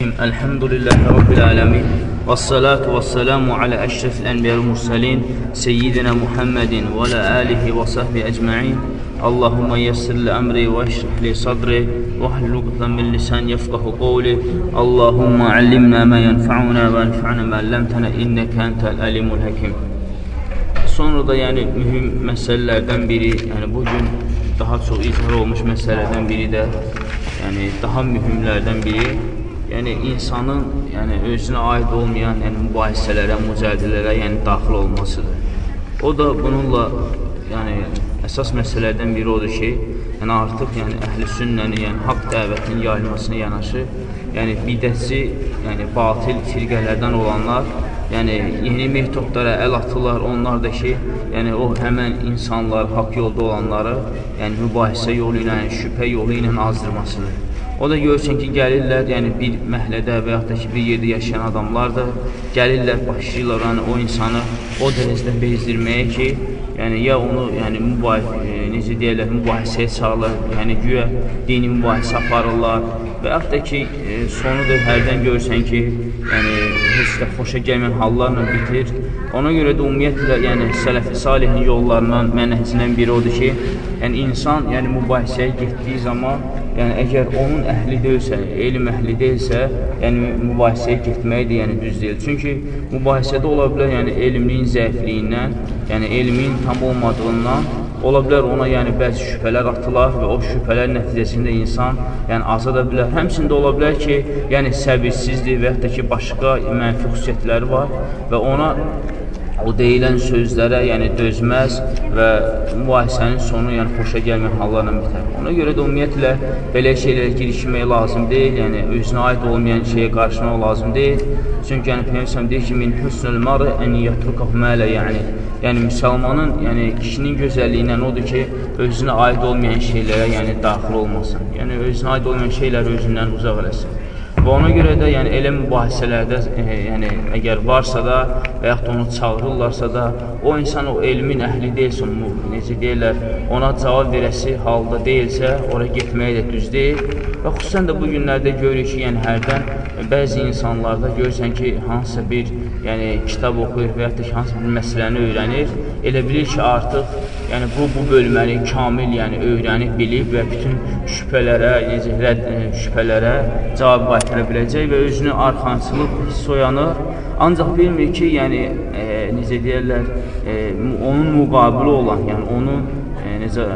الحمد لله رب العالمين والصلاة والسلام على أشرف الأنبياء المرسلين سيدنا محمد وعلى آله وصحبه أجمعين اللهم يسر لأمري واشرح لي صدري واحلل عقدة من لسان يفقه قولي اللهم علمنا ما ينفعنا وانفعنا ما علمتنا إنك أنت الأليم الحكيم Sonra da yəni mühüm məsələlərdən biri, yəni bu gün daha çox izhar olmuş məsələlərdən biri də, yəni daha mühümlərdən biri yəni insanın yəni özünə aid olmayan yəni mübahisələrə, mücadilələrə yəni daxil olmasıdır. O da bununla yəni əsas məsələlərdən biri odur ki, yəni artıq yəni əhl-i sünnəni, yəni haqq dəvətinin yayılmasına yanaşı, yəni bidətçi, yəni batil firqələrdən olanlar yəni yeni metodlara əl atırlar, onlar da ki, yəni o həmən insanlar, haqq yolda olanları, yəni mübahisə yolu ilə, yəni, şübhə yolu ilə azdırmasıdır. O da görürsən ki, gəlirlər, yəni bir məhlədə və yaxud da ki, bir yerdə yaşayan adamlar da gəlirlər, başlayırlar yəni, o insanı o dərəcədə bezdirməyə ki, yəni ya onu yəni mübahisə, e, necə deyirlər, mübahisəyə çağırırlar, yəni güya dini mübahisə aparırlar və yaxud da ki, e, sonu da hərdən görürsən ki, yəni heç də xoşa gəlməyən hallarla bitir. Ona görə də ümumiyyətlə, yəni sələfi salihin yollarından, mənhəcindən biri odur ki, yəni insan yəni mübahisəyə getdiyi zaman yəni əgər onun əhli deyilsə, elm əhli deyilsə, yəni mübahisəyə getmək də yəni düz deyil. Çünki mübahisədə ola bilər, yəni elmliyin zəifliyindən, yəni elmin tam olmadığından ola bilər ona yəni bəzi şübhələr atılar və o şübhələr nəticəsində insan yəni azada bilər. Həmçində ola bilər ki, yəni səbirsizlik və yaxud da ki, başqa mənfi xüsusiyyətləri var və ona o deyilən sözlərə, yəni dözməz və mübahisənin sonu yəni xoşa gəlməyən hallarla bitər. Ona görə də ümumiyyətlə belə şeylərə girişmək lazım deyil, yəni özünə aid olmayan şeyə qarışmaq lazım deyil. Çünki yəni Peyğəmbər deyir ki, min husnul mar'i en yatrukahu ma la yəni. Yəni müsəlmanın, yəni kişinin gözəlliyindən odur ki, özünə aid olmayan şeylərə yəni daxil olmasın. Yəni özünə aid olmayan şeyləri özündən uzaq eləsin. Və ona görə də yəni elə mübahisələrdə e, yəni əgər varsa da və yaxud onu çağırırlarsa da o insan o elmin əhli deyilsə, onu necə deyirlər, ona cavab verəsi halda deyilsə, ora getməyə də düz deyil. Və xüsusən də bu günlərdə görürük ki, yəni hərdən bəzi insanlarda görürsən ki, hansısa bir yəni kitab oxuyur və yaxud da ki, hansısa bir məsələni öyrənir, elə bilir ki, artıq yəni bu bu bölməni kamil yəni öyrənib bilib və bütün şübhələrə, necə rədd e, şübhələrə cavab qaytara biləcək və özünü arxançılıq hiss oyanır. Ancaq bilmir ki, yəni e, necə deyirlər, e, onun müqabili olan, yəni onun e, necə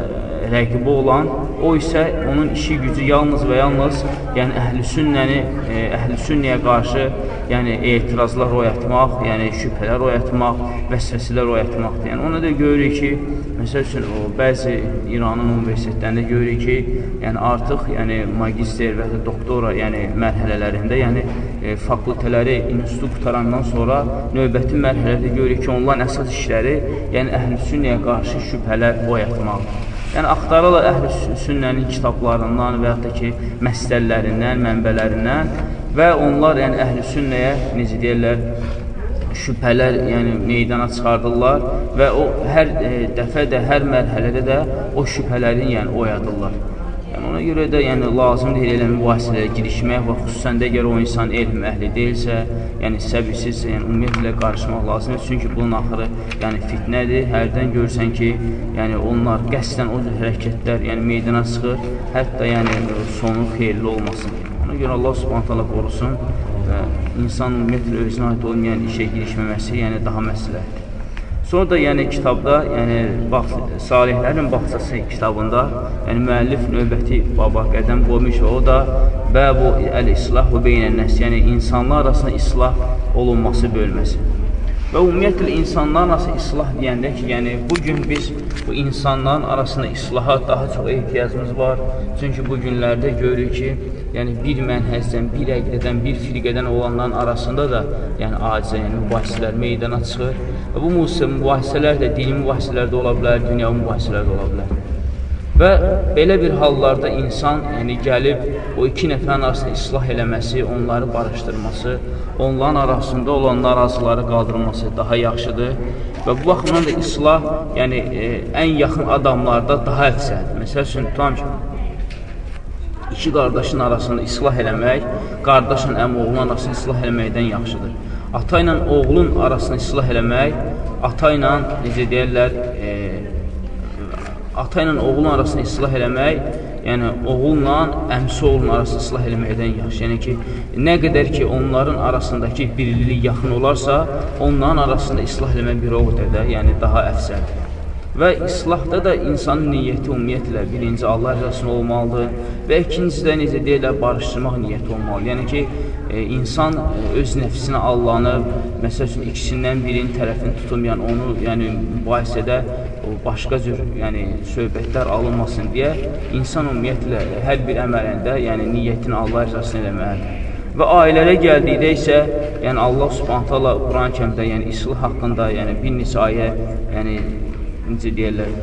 rəqibi olan, o isə onun işi gücü yalnız və yalnız yəni əhlüsünnəni, e, əhlüsünnəyə qarşı yəni etirazlar oyatmaq, yəni şübhələr oyatmaq, vəsvəsələr oyatmaqdır. Yəni ona da görürük ki, məsəl üçün o bəzi İranın universitetlərində görürük ki, yəni artıq yəni magister və ya doktora yəni mərhələlərində, yəni e, fakültələri, institut qutarandan sonra növbəti mərhələdə görürük ki, onların əsas işləri yəni əhlüsünnəyə qarşı şübhələr oyatmaqdır. Yəni, axtarırlar əhl-i sünnənin kitablarından və yaxud da ki, məsəllərindən, mənbələrindən və onlar yəni, əhl-i sünnəyə, necə deyirlər, şübhələr yəni, meydana çıxardırlar və o hər e, dəfə də, hər mərhələdə də o şübhələrin yəni, oyadırlar. Ona görə də yəni lazımdır elə mübahisələrə girişmək və xüsusən də əgər o insan elm əhli deyilsə, yəni səbirsizsə, yəni ümumiyyətlə qarışmaq lazımdır. Çünki bunun axırı yəni fitnədir. Hərdən görürsən ki, yəni onlar qəsdən o hərəkətlər yəni meydana çıxır, hətta yəni sonu xeyirli olmasın. Ona görə Allah Subhanahu taala qorusun və insan ümumiyyətlə özünə aid olmayan işə girişməməsi yəni daha məsləhətdir. Sonra da yəni kitabda, yəni bax Salihlərin bağçası kitabında, yəni müəllif növbəti baba qədəm qoymuş və o da bəbu əl-islahu beynən-nəs, yəni insanlar arasında islah olunması bölməsi. Və ümumiyyətlə insanların arasında islah deyəndə ki, yəni bu gün biz bu insanların arasında islaha daha çox ehtiyacımız var. Çünki bu günlərdə görürük ki, yəni bir mənhəzdən, bir əqdədən, bir firqədən olanların arasında da yəni acizə, yəni mübahisələr meydana çıxır. Və bu mübahisələr də dini mübahisələr də ola bilər, dünya mübahisələr də ola bilər. Və belə bir hallarda insan yəni gəlib o iki nəfərin arasında islah eləməsi, onları barışdırması, onların arasında olan narazıları qaldırması daha yaxşıdır. Və bu baxımdan da islah yəni e, ən yaxın adamlarda daha əksərdir. Məsəl üçün, tutam ki, iki qardaşın arasında islah eləmək, qardaşın əmi oğlun arasında islah eləməkdən yaxşıdır. Ata ilə oğlun arasını islah eləmək, ata ilə, necə deyərlər, e, ata ilə oğlun arasını islah eləmək, yəni oğulla əmsi oğlun arasını islah eləməkdən yaxşı. Yəni ki, nə qədər ki, onların arasındakı birlilik yaxın olarsa, onların arasında islah eləmək bir o qədər də, yəni daha əfsəldir. Və islahda da insanın niyyəti ümumiyyətlə birinci Allah rızasına olmalıdır və ikincisi də necə deyirlər, barışdırmaq niyyəti olmalıdır. Yəni ki, e, insan e, öz nəfsinə Allahını, məsəl üçün ikisindən birinin tərəfini tutmayan, onu yəni mübahisədə başqa cür yəni, söhbətlər alınmasın deyə insan ümumiyyətlə hər bir əməlində yəni, niyyətini Allah rızasına eləməlidir. Və ailələrə gəldikdə isə, yəni Allah Subhanahu taala Quran-ı Kərimdə, yəni islah haqqında, yəni bir neçə ayə, yəni necə deyirlər,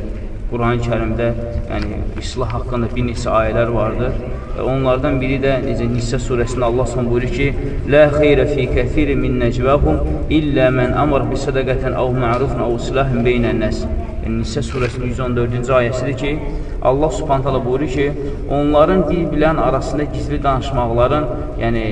Quran-ı kərimdə yəni, islah haqqında bir neçə ayələr vardır. Və onlardan biri də necə Nisə surəsində Allah son buyurur ki, Lə xeyrə fi kəthiri min nəcvəhum illə mən əmr bi sədəqətən əv ma'rufun əv silahın beynən nəs. Yəni, Nisə surəsinin 114-cü ayəsidir ki, Allah subhantala buyurur ki, onların bir-bilən arasında gizli danışmaqların, yəni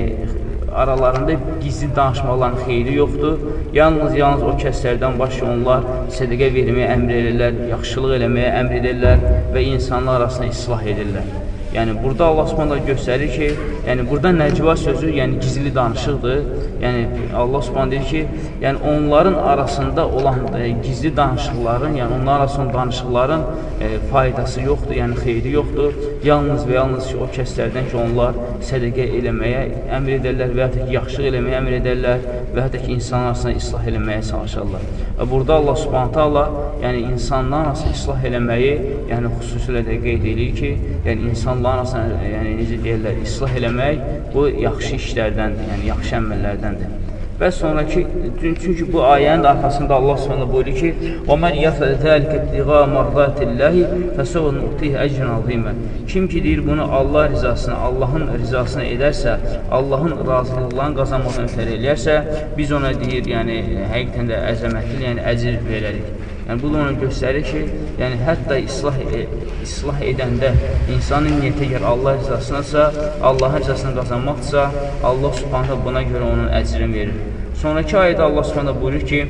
aralarında gizli danışmaqların xeyri yoxdur. Yalnız, yalnız o kəslərdən başı onlar sədəqə verməyə əmr edirlər, yaxşılıq eləməyə əmr edirlər və insanlar arasında islah edirlər. Yəni burada Allah Subhanahu göstərir ki, yəni burada nəcva sözü, yəni gizli danışıqdır. Yəni Allah Subhanahu deyir ki, yəni onların arasında olan e, gizli danışıqların, yəni onların arasında danışıqların e, faydası yoxdur, yəni xeyri yoxdur. Yalnız və yalnız ki, o kəslərdən ki, onlar sədəqə eləməyə əmr edərlər və da ki, yaxşılıq eləməyə əmr edərlər və da ki, insanlar arasında islah eləməyə çalışarlar. Və burada Allah Subhanahu taala, yəni insanlar arasında islah eləməyi, yəni xüsusilə də qeyd edir ki, yəni insan insanların arasında, yəni necə deyirlər, islah eləmək bu yaxşı işlərdəndir, yəni yaxşı əməllərdəndir. Və sonraki, çünki bu ayənin arxasında Allah Subhanahu buyurur ki: "Və men yafəl zəlikə ibtiğa mardatillahi fəsəv nu'tihi ecran azimə." Kim ki deyir bunu Allah rizasına, Allahın rizasına edərsə, Allahın razılığını qazanmadan ötəri eləyərsə, biz ona deyir, yəni həqiqətən də əzəmətli, yəni əcr verərik. Yəni, bu da ona göstərir ki, yəni, hətta islah, e, islah edəndə insanın niyyəti əgər Allah rızasınasa, Allah rızasını qazanmaqsa, Allah subhanətə buna görə onun əcrini verir. Sonraki ayədə Allah subhanətə buyurur ki,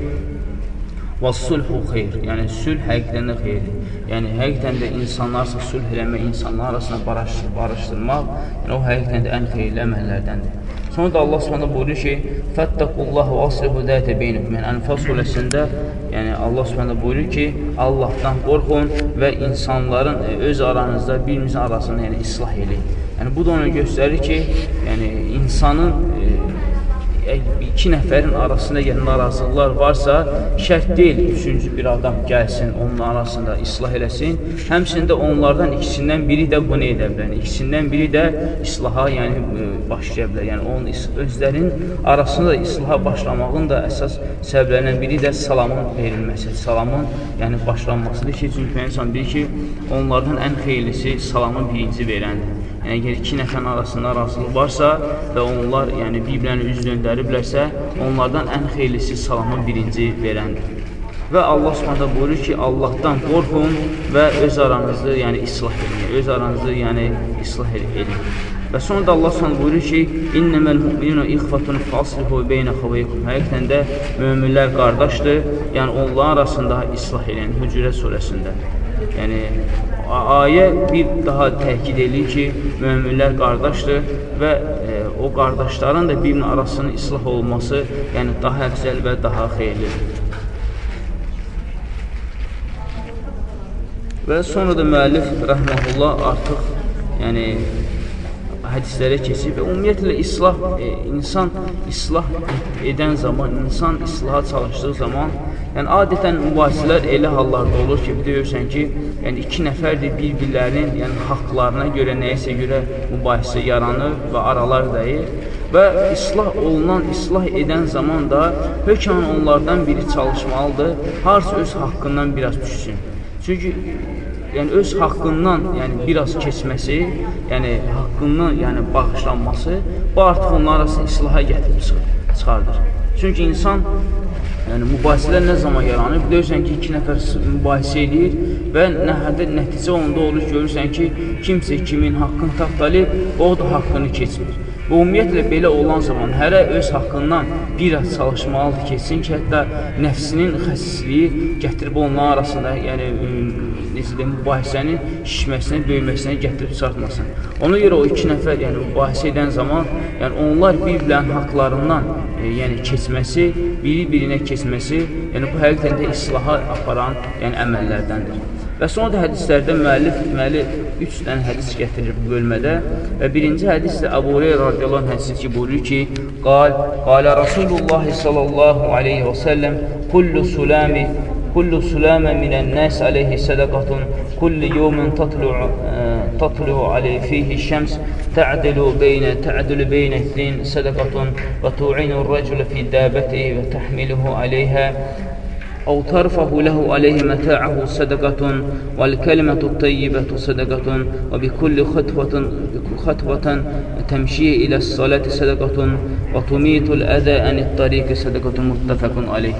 və sulhu xeyr. Yəni sülh həqiqətən də xeyirdir. Yəni həqiqətən də insanlar arasında sülh eləmək, insanlar arasında barışdırmaq, yəni o həqiqətən də ən xeyirli əməllərdəndir. Sonra da Allah Subhanahu buyurur ki: "Fattaqullaha və aslihu zata beynikum." Yəni Anfal surəsində, yəni Allah Subhanahu buyurur ki, Allahdan qorxun və insanların e, öz aranızda bir-birinizin arasında yəni islah eləyin. Yəni bu da ona göstərir ki, yəni insanın iki nəfərin arasında yəni narazılıqlar varsa, şərt deyil üçüncü bir adam gəlsin, onun arasında islah eləsin. Həmçində onlardan ikisindən biri də bunu edə bilər. İkisindən biri də islaha yəni e, başlaya bilər. Yəni onun özlərinin arasında islaha başlamağın da əsas səbəblərindən biri də salamın verilməsi, salamın yəni başlanmasıdır ki, çünki insan bilir ki, onlardan ən xeyirlisi salamın birinci verəndir. Yəni, iki nəfərin arasında razılıq varsa və onlar yəni, bir-birini üz döndəriblərsə, onlardan ən xeylisi salamı birinci verəndir. Və Allah subhanədə buyurur ki, Allahdan qorxun və öz aranızı yəni, islah edin, öz aranızı yəni, islah edin. Və sonra da Allah subhanədə buyurur ki, İnnəməl müminə ixfatun faslihu beynə xavaykum. Həqiqətən də möminlər qardaşdır, yəni onların arasında islah edin, Hücrə surəsində. Yəni, ayə bir daha təhkid edir ki, möminlər qardaşdır və e, o qardaşların da birinin arasının islah olması yəni daha əfzəl və daha xeyirlidir. Və sonra da müəllif rəhməhullah artıq yəni hədislərə keçib və ümumiyyətlə islah, e, insan islah edən zaman, insan islaha çalışdığı zaman Yəni, adətən mübahisələr elə hallarda olur ki, deyirsən ki, yəni iki nəfərdir bir-birlərinin yəni, haqlarına görə, nəyəsə görə mübahisə yaranır və aralar dəyir və islah olunan, islah edən zaman da hökmən onlardan biri çalışmalıdır, harca öz haqqından biraz düşsün. Çünki yəni öz haqqından, yəni biraz keçməsi, yəni haqqından, yəni bağışlanması bu artıq onlar arasında islaha gətirib çıxardır. Çünki insan Yəni mübahisələr nə zaman yaranır? Bilirsən ki, iki nəfər mübahisə edir və nəhədə nəticə onda olur görürsən ki, kimsə kimin haqqını tapdalayıb, o da haqqını keçmir. Və ümumiyyətlə belə olan zaman hərə öz haqqından bir az çalışmalıdır keçsin ki, hətta nəfsinin xəsisliyi gətirib onların arasında, yəni deyim, mübahisənin şişməsinə, böyüməsinə gətirib çarpmasın. Ona görə o iki nəfər, yəni mübahisə edən zaman, yəni onlar bir-birlərin haqlarından, e, yəni keçməsi, biri-birinə keçməsi, yəni bu həqiqətən də islaha aparan, yəni əməllərdəndir. Və sonra da hədislərdə müəllif deməli 3 dənə hədis gətirir bu bölmədə və birinci hədis də Əbu Hüreyrə radiyallahu anh hədisi ki, buyurur ki, qal, qalə Rasulullah sallallahu aleyhi və səlləm kullu sulami kullu sulama minən nəs aleyhi sədəqatun kullu yevmin tatlu'u tatlu'u aleyhi fihi şəms تعدل بين تعدل بين اثنين صدقة. وتعين الرجل في دابته وتحمله عليها. أو ترفه له عليه متاعه صدقة. والكلمة الطيبة صدقة. وبكل خطوة خطوة تمشي إلى الصلاة صدقة. وتميت الأذى عن الطريق صدقة. متفق عليه.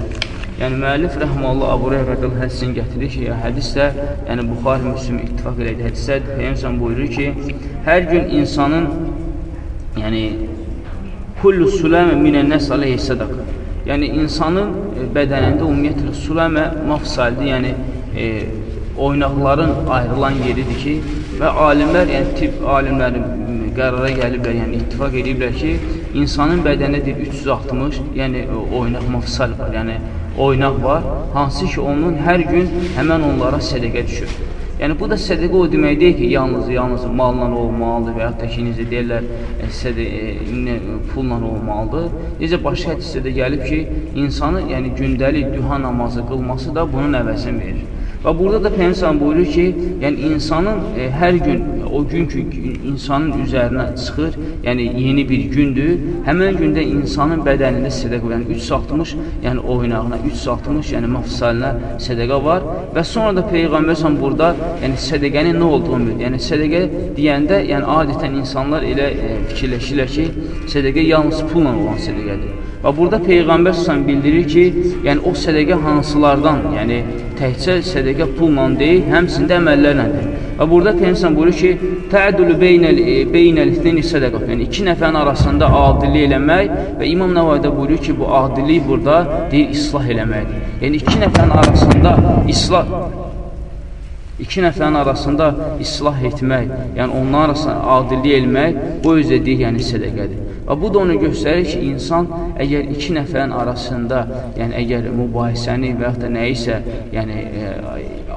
Yəni müəllif rəhməllah Əbu Hüreyrə rəziyallahu hədisini gətirir ki, hədis də, yəni Buxari Müslim ittifaq elədi hədisdə Peyğəmbər buyurur ki, hər gün insanın yəni kullu sulamə minən nəs alayhi sadaqa. Yəni, insanın e, bədənində ümumiyyətlə suləmə mafsaldir, yəni e, oynaqların ayrılan yeridir ki, və alimlər, yəni tibb alimləri qərara gəliblər, yəni ittifaq ediblər ki, insanın bədənində 360, yəni oynaq mafsal var, yəni oynaq var, hansı ki, onun hər gün həmən onlara sədəqə düşür. Yəni bu da sədəqə o demək deyil ki, yalnız yalnız malla olmalıdır və ya da ki, necə deyirlər, e, sədə, e, pulla olmalıdır. Necə başqa hədisdə də gəlib ki, insanı, yəni gündəlik duha namazı qılması da bunun əvəzini verir. Və burada da Peyğəmbər buyurur ki, yəni insanın e, hər gün o gün ki insanın üzərinə çıxır, yəni yeni bir gündür. Həmin gündə insanın bədənində sədaqə, yəni 360, yəni oynağına 360, yəni mafsalinə sədaqə var və sonra da Peyğəmbər sən burada, yəni sədaqənin nə olduğunu. Yəni sədaqə deyəndə, yəni adətən insanlar elə e, fikirləşirlər ki, sədaqə yalnız pulla olan sədaqədir. Və burada Peyğəmbər s.ə.v bildirir ki, yəni o sədəqə hansılardan, yəni təkcə sədəqə pulla deyil, həmsində əməllərlədir. Və burada Peyğəmbər buyurur ki, təədülü beynəl beynəl ithnini sədəqət. Yəni iki nəfərin arasında adillik eləmək və İmam Nəvaidə buyurur ki, bu adillik burada deyir islah eləməkdir. Yəni iki nəfərin arasında islah iki nəfərin arasında islah etmək, yəni onların arasında adillik elmək, bu özə deyil, yəni sədəqədir. Və bu da onu göstərir ki, insan əgər iki nəfərin arasında, yəni əgər mübahisəni və yaxud da nəyisə, yəni e,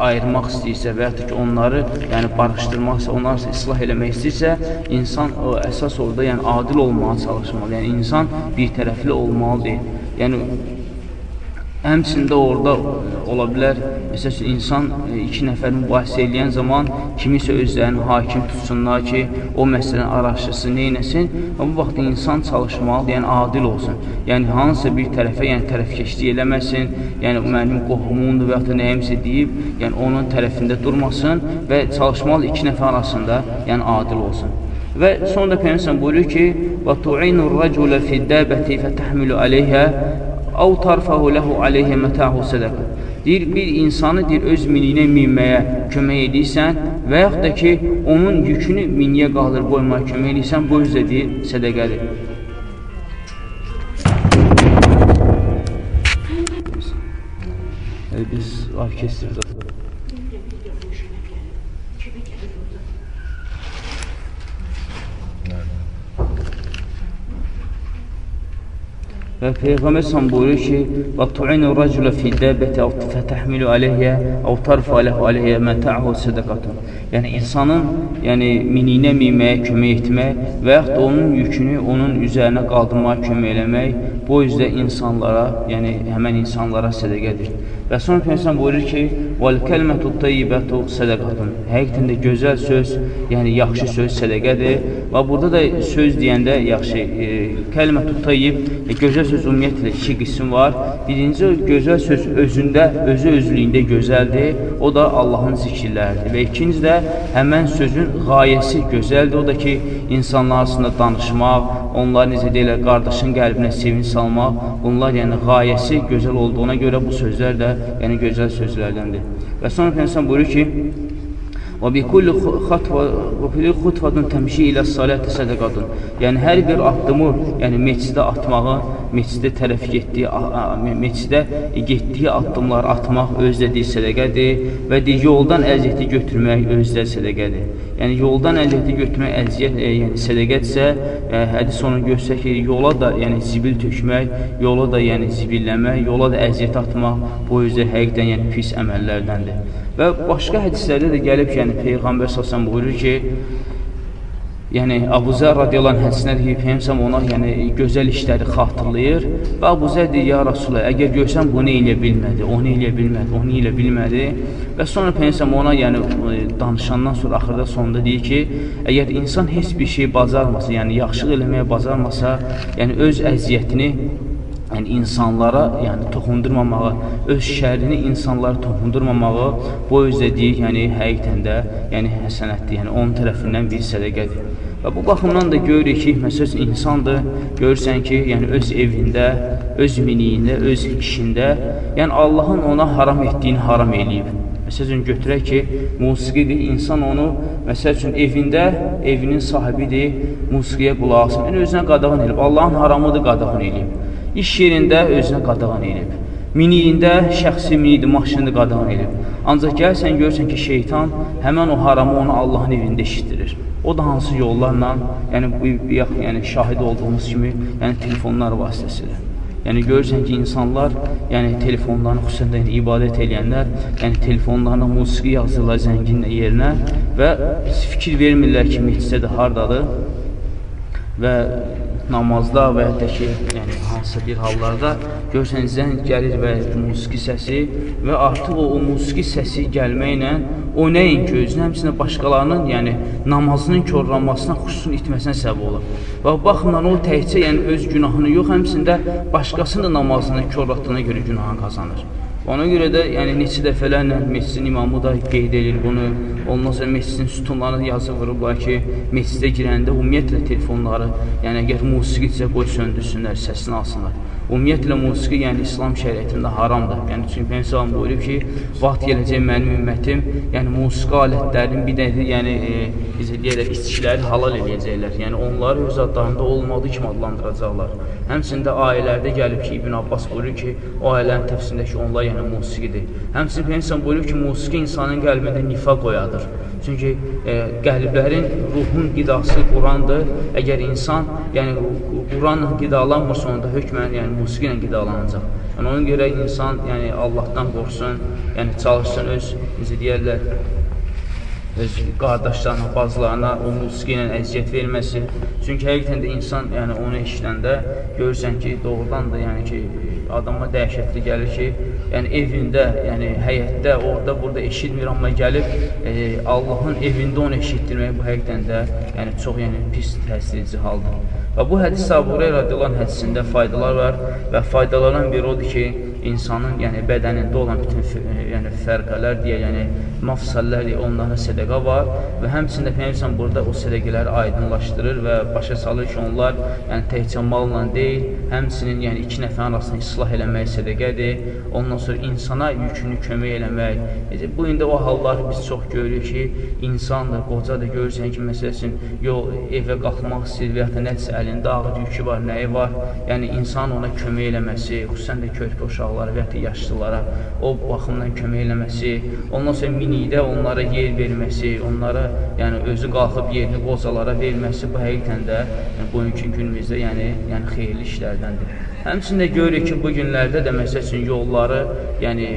ayırmaq istəyirsə və yaxud da ki, onları yəni barışdırmaqsa, onları islah eləmək istəyirsə, insan o əsas orada yəni adil olmağa çalışmalı. Yəni insan bir tərəfli olmalı deyil. Yəni Həmçində orada ola bilər, məsəl üçün, insan e, iki nəfər mübahisə eləyən zaman kimisə özlərini hakim tutsunlar ki, o məsələni araşdırsın, neynəsin və bu vaxt insan çalışmalı, yəni adil olsun. Yəni, hansısa bir tərəfə, yəni tərəfkeşlik eləməsin, yəni mənim qohumundur və yaxud da nəyəmsə deyib, yəni onun tərəfində durmasın və çalışmalı iki nəfər arasında, yəni adil olsun. Və sonra da Peygəmbər buyurur ki: "Və tu'inu ar-racula fi dabati fatahmilu alayha Əv tarfahu ləhu aleyhə mətəhu sədəqə. Deyir, bir insanı deyir, öz miniyinə minməyə kömək edirsən və yaxud da ki, onun yükünü miniyə qaldır qoymağa kömək edirsən, bu üzrə deyir, sədəqədir. Biz orkestr Və Peyğəmbər sən buyurur ki, "Və tu'inu rəculə fi dəbəti əv fətəhmilu aleyhə əv tarfa ləhu aleyhə mətə'hu sədəqatun." Yəni insanın, yəni miniyinə minməyə kömək etmək və yaxud da onun yükünü onun üzərinə qaldırmağa kömək eləmək bu üzdə insanlara, yəni həmən insanlara sədəqədir. Və sonra Peyğəmbər buyurur ki, "Vəl kəlmətu tayyibətu sədəqatun." Həqiqətən də gözəl söz, yəni yaxşı söz sədəqədir. Və burada da söz deyəndə yaxşı, e, kəlmətu tayyib, e, gözəl söz ümumiyyətlə iki qism var. Birinci gözəl söz özündə, özü özlüyündə gözəldir. O da Allahın zikirləridir. Və ikinci də həmən sözün qayəsi gözəldir. O da ki, insanlar arasında danışmaq, onlar necə deyirlər, qardaşın qəlbinə sevinç salmaq, bunlar yəni qayəsi gözəl olduğuna görə bu sözlər də yəni gözəl sözlərdəndir. Və sonra Peyğəmbər buyurur ki, Və bi kulli xatva və kulli xutvatun təmşi ilə salət sədaqatun. Yəni hər bir addımı, yəni meçidə atmağı, meçidə tərəf getdiyi, meçidə getdiyi addımlar atmaq özdə deyil sədaqədir və deyir yoldan əziyyəti götürmək özdə sədaqədir. Yəni yoldan əziyyəti götürmək əziyyət, e, yəni sədaqətsə, e, hədis onu göstərir ki, yola da yəni zibil tökmək, yola da yəni zibilləmək, yola da əziyyət atmaq bu özdə həqiqətən yəni pis əməllərdəndir. Və başqa hədislərdə də gəlib ki, yəni Peyğəmbər səsən buyurur ki, yəni Abu Zər radiyallahu hədisində deyir ki, Peyğəmbər ona yəni gözəl işləri xatırlayır və Abu Zər deyir, ya Rasulullah, əgər görsən bunu eləyə bilmədi, onu eləyə bilmədi, onu eləyə bilmədi? Və sonra Peyğəmbər ona yəni danışandan sonra axırda sonunda deyir ki, əgər insan heç bir şey bacarmasa, yəni yaxşılıq eləməyə bacarmasa, yəni öz əziyyətini yəni insanlara, yəni toxundurmamağı, öz şərrini insanlara toxundurmamağı bu özdə deyir, yəni həqiqətən də, yəni həsənətdir, yəni onun tərəfindən bir sədəqədir. Və bu baxımdan da görürük ki, məsələn, insandır, görürsən ki, yəni öz evində, öz miniyində, öz işində, yəni Allahın ona haram etdiyini haram eləyib. Məsəl üçün, götürək ki, musiqidir, insan onu, məsəl üçün, evində, evinin sahibidir, musiqiyə qulaq asın, yəni özünə qadağın eləyib, Allahın haramıdır, qadağın eləyib iş yerində özünə qadağan edib. Miniyində şəxsi minidir, maşını qadağan edib. Ancaq gəlsən, görsən ki, şeytan həmən o haramı onu Allahın evində eşitdirir. O da hansı yollarla, yəni yəni şahid olduğumuz kimi, yəni telefonlar vasitəsilə. Yəni görürsən ki, insanlar, yəni telefonlarını xüsusən də yəni, ibadət edənlər, yəni telefonlarına musiqi yazırlar zənginlə yerinə və fikir vermirlər ki, meclisdə hardadır və namazda və yaxud da ki, yəni hansısa bir hallarda görsən zəng gəlir və musiqi səsi və artıq o, o musiqi səsi gəlməklə o nəinki özünə, həmçində başqalarının, yəni namazının korlanmasına, xüsusun itməsinə səbəb olur. Və baxımdan o təhcə yəni öz günahını yox, həmçində başqasının da namazını korlatdığına görə günahını qazanır. Ona görə də yəni neçə dəfələrlə məscidin imamı da qeyd edir bunu. Ondan sonra məscidin sütunlarını yazıb vurublar ki, məscidə girəndə ümumiyyətlə telefonları, yəni əgər musiqidirsə qoy söndürsünlər, səsini alsınlar. Ümumiyyətlə musiqi yəni İslam şəriətində haramdır. Yəni çünki Peyğəmbər buyurub ki, vaxt gələcək mənim ümmətim, yəni musiqi alətlərinin bir də yəni e, bizə deyirlər içkiləri halal eləyəcəklər. Yəni onları öz adlarında olmadığı kimi adlandıracaqlar. Həmçində ayələrdə gəlib ki, İbn Abbas buyurur ki, o ayələrin təfsirində ki, onlar yəni musiqidir. Həmçinin Peyğəmbər buyurur ki, musiqi insanın qəlbində nifaq oyadır. Çünki e, qəlblərin, ruhun qidası Qurandır. Əgər insan, yəni Quranla qidalanmırsa, onda hökmən yəni musiqi ilə qidalanacaq. Yəni ona görə insan, yəni Allahdan qorxsun, yəni çalışsın öz necə deyirlər, öz qardaşlarına, bazılarına o musiqi ilə əziyyət verməsi. Çünki həqiqətən də insan, yəni onu eşidəndə görürsən ki, doğrudan da yəni ki, adama dəhşətli gəlir ki, yəni evində, yəni həyətdə, orada, burada eşitmir, amma gəlib e, Allahın evində onu eşitdirmək bu həqiqətən də yəni çox yəni pis təsirici haldır. Və bu hədis Əbu Hüreyrə radiyallahu hədisində faydalar var və faydalardan biri odur ki, insanın yəni bədənində olan bütün yəni fərqələr deyə, yəni mafsallər deyə onlara sədəqə var və həmçində Peyğəmbər burada o sədəqələri aydınlaşdırır və başa salır ki, onlar yəni təkcə malla deyil, həmçinin yəni iki nəfərin arasında islah eləmək sədəqədir. Ondan sonra insana yükünü kömək eləmək. Necə bu indi o halları biz çox görürük ki, insandır, qocadır, görürsən ki, məsələn, yol evə qalxmaq istəyir və ya da nədirsə əlində ağır yükü var, nəyi var. Yəni insan ona kömək eləməsi, xüsusən də körpə uşaqlara və ya da yaşlılara o baxımdan kömək eləməsi, ondan sonra minikdə onlara yer verməsi, onlara yəni özü qalxıb yerini qozalara verməsi bu həqiqətən də yəni, bugünkü günümüzdə yəni yəni xeyirli işlərdəndir. Həmçində görürük ki, bu günlərdə də məsəl üçün yolları, yəni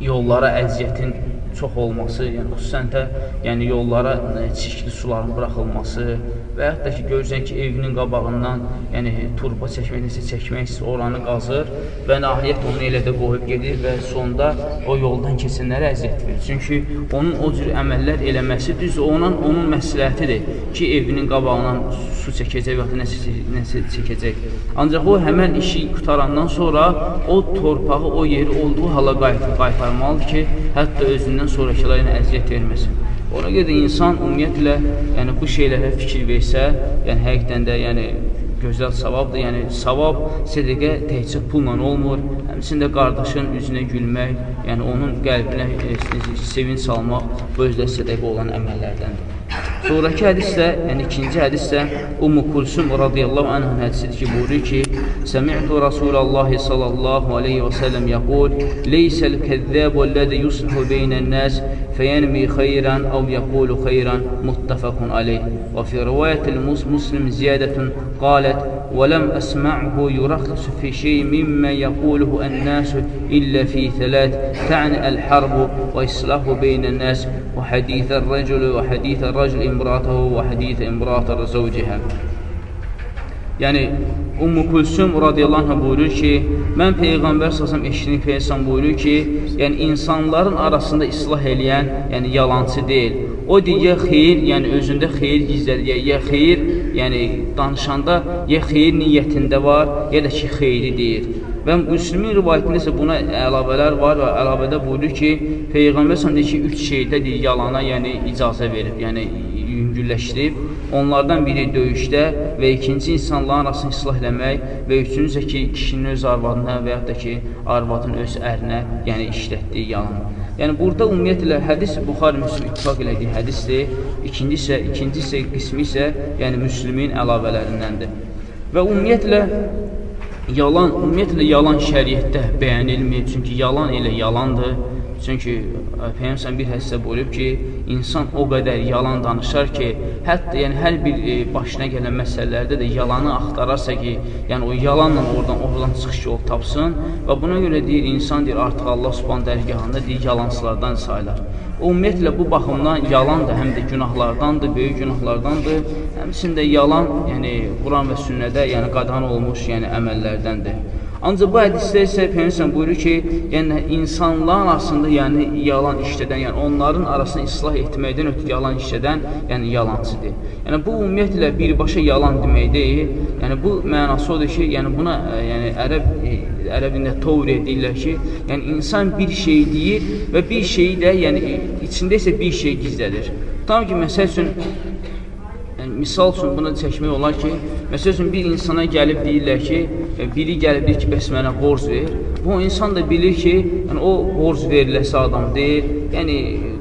yollara əziyyətin çox olması, yəni xüsusən də yəni yollara çirkli suların buraxılması və hətta ki, görürsən ki, evinin qabağından yəni, turba çəkmək, nəsə çəkmək istəyir, oranı qazır və nahiyyət onu elə də qoyub gedir və sonda o yoldan keçənlərə əziyyət verir. Çünki onun o cür əməllər eləməsi düz onun, onun məsləhətidir ki, evinin qabağından su çəkəcək və nəsə, nəsə çəkəcək. Ancaq o həmən işi qutarandan sonra o torpağı, o yeri olduğu hala qaytarmalıdır ki, hətta özündən sonrakılara əziyyət verməsin. Ona görə də insan ümumiyyətlə, yəni bu şeylərə fikir versə, yəni həqiqətən də, yəni gözəl savabdır. Yəni savab sədaqə təkcə pulla olmur. Həmçində qardaşın üzünə gülmək, yəni onun qəlbinə e, sevinç salmaq bu özdə sədaqə olan əməllərdəndir. Sonraki hədisdə, yəni ikinci hədisdə Ummu Kulsum radiyallahu anhın hədisidir ki, buyurur ki, Səmi'tu Rasulallah sallallahu aleyhi və səlləm yəqul, Leysəl kəzzəbu ləzi yuslihu beynən nəs fəyənmi xeyran əv yəqulu xeyran muttafaqun aleyh. Və fi rivayətil muslim ziyadətun qalət ولم أسمعه يرخص في شيء مما يقوله الناس إلا في ثلاث تعني الحرب وإصلاح بين الناس وحديث الرجل وحديث الرجل امرأته وحديث امرأة زوجها. Yəni Ummu Kulsum radiyallahu anh buyurur ki, mən Peyğəmbər səsəm eşitdiğim Peyğəmbər buyurur ki, yəni insanların arasında islah eləyən, yəni yalancı deyil. O ya xeyir, yəni özündə xeyir gizlədir, ya, ya xeyir, yəni danışanda ya xeyir niyyətində var, ya da ki, xeyri deyir. Və Müslümin rivayətində isə buna əlavələr var və əlavədə buyurur ki, Peyğəmbər səsəm deyir ki, üç şeydə deyir, yalana, yəni icazə verib, yəni yüngülləşdirib. Onlardan biri döyüşdə və ikinci insanların arasını islah eləmək və üçüncüsə ki, kişinin öz arvadına və yaxud da ki, arvadın öz ərinə, yəni işlətdiyi yalan. Yəni burada ümumiyyətlə hədis Buxari Müslim ittifaq elədiyi hədisdir. İkinci isə ikinci isə qismi isə yəni Müslimin əlavələrindəndir. Və ümumiyyətlə yalan, ümumiyyətlə yalan şəriətdə bəyənilmir. Çünki yalan elə yalandır. Çünki e, Peyyəmsən bir hədisdə buyurub ki, insan o qədər yalan danışar ki, hətta yəni hər bir e, başına gələn məsələlərdə də yalanı axtararsa ki, yəni o yalanla oradan oradan çıxış yol tapsın və buna görə deyir, insan deyir, artıq Allah subhan dərgahında deyir, yalancılardan sayılar. Ümumiyyətlə, bu baxımdan yalan da həm də günahlardandır, böyük günahlardandır, həmçində yalan, yəni Quran və sünnədə yəni qadan olmuş yəni əməllərdəndir. Ancaq bu hədisdə isə Peygəmbər buyurur ki, yəni insanların arasında yəni yalan işlədən, yəni onların arasını islah etməkdən ötürü yalan işlədən, yəni yalancıdır. Yəni bu ümumiyyətlə birbaşa yalan demək deyil. Yəni bu mənası odur ki, yəni buna e, yəni ərəb e, ərəbində tovr edirlər ki, yəni insan bir şey deyir və bir şeyi də yəni içində isə bir şey gizlədir. Tam ki, məsəl üçün Yəni, misal üçün buna çəkmək olar ki, məsəl üçün bir insana gəlib deyirlər ki, e, biri gəlib deyir ki, bəs mənə borc ver. Bu insan da bilir ki, yəni, o borc veriləsi adam deyil, yəni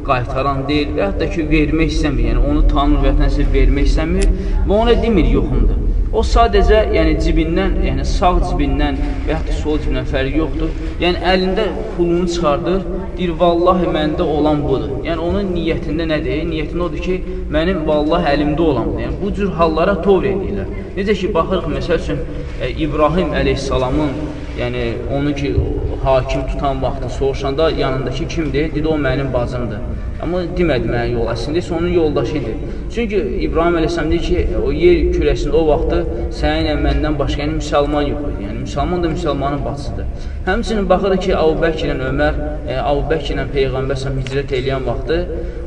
qaytaran deyil və hətta ki, vermək istəmir, yəni onu tanır və tənsil vermək istəmir və ona demir yoxumdur. O sadəcə, yəni cibindən, yəni sağ cibindən və yaxud da sol cibindən fərqi yoxdur. Yəni əlində pulunu çıxardır, deyir vallahi məndə olan budur. Yəni onun niyyətində nədir? Niyyətində odur ki, mənim vallahi əlimdə olan budur. Yəni bu cür hallara tovr edirlər. Necə ki baxırıq məsəl üçün e, İbrahim əleyhissalamın yəni onu ki hakim tutan vaxtı soruşanda yanındakı kimdir? Dedi o mənim bacımdır. Amma demədi mənə yol, əslində isə onun yoldaşı idi. Çünki İbrahim əleyhissalam deyir ki, o yer kürəsində o vaxtı səninlə məndən başqa yəni müsəlman yox idi. Yəni müsəlman da müsəlmanın bacısıdır. Həmçinin baxırıq ki, Əbu Bəkr ilə Ömər, e, Əbu Bəkr ilə Peyğəmbər səhəm hicrət edən vaxtı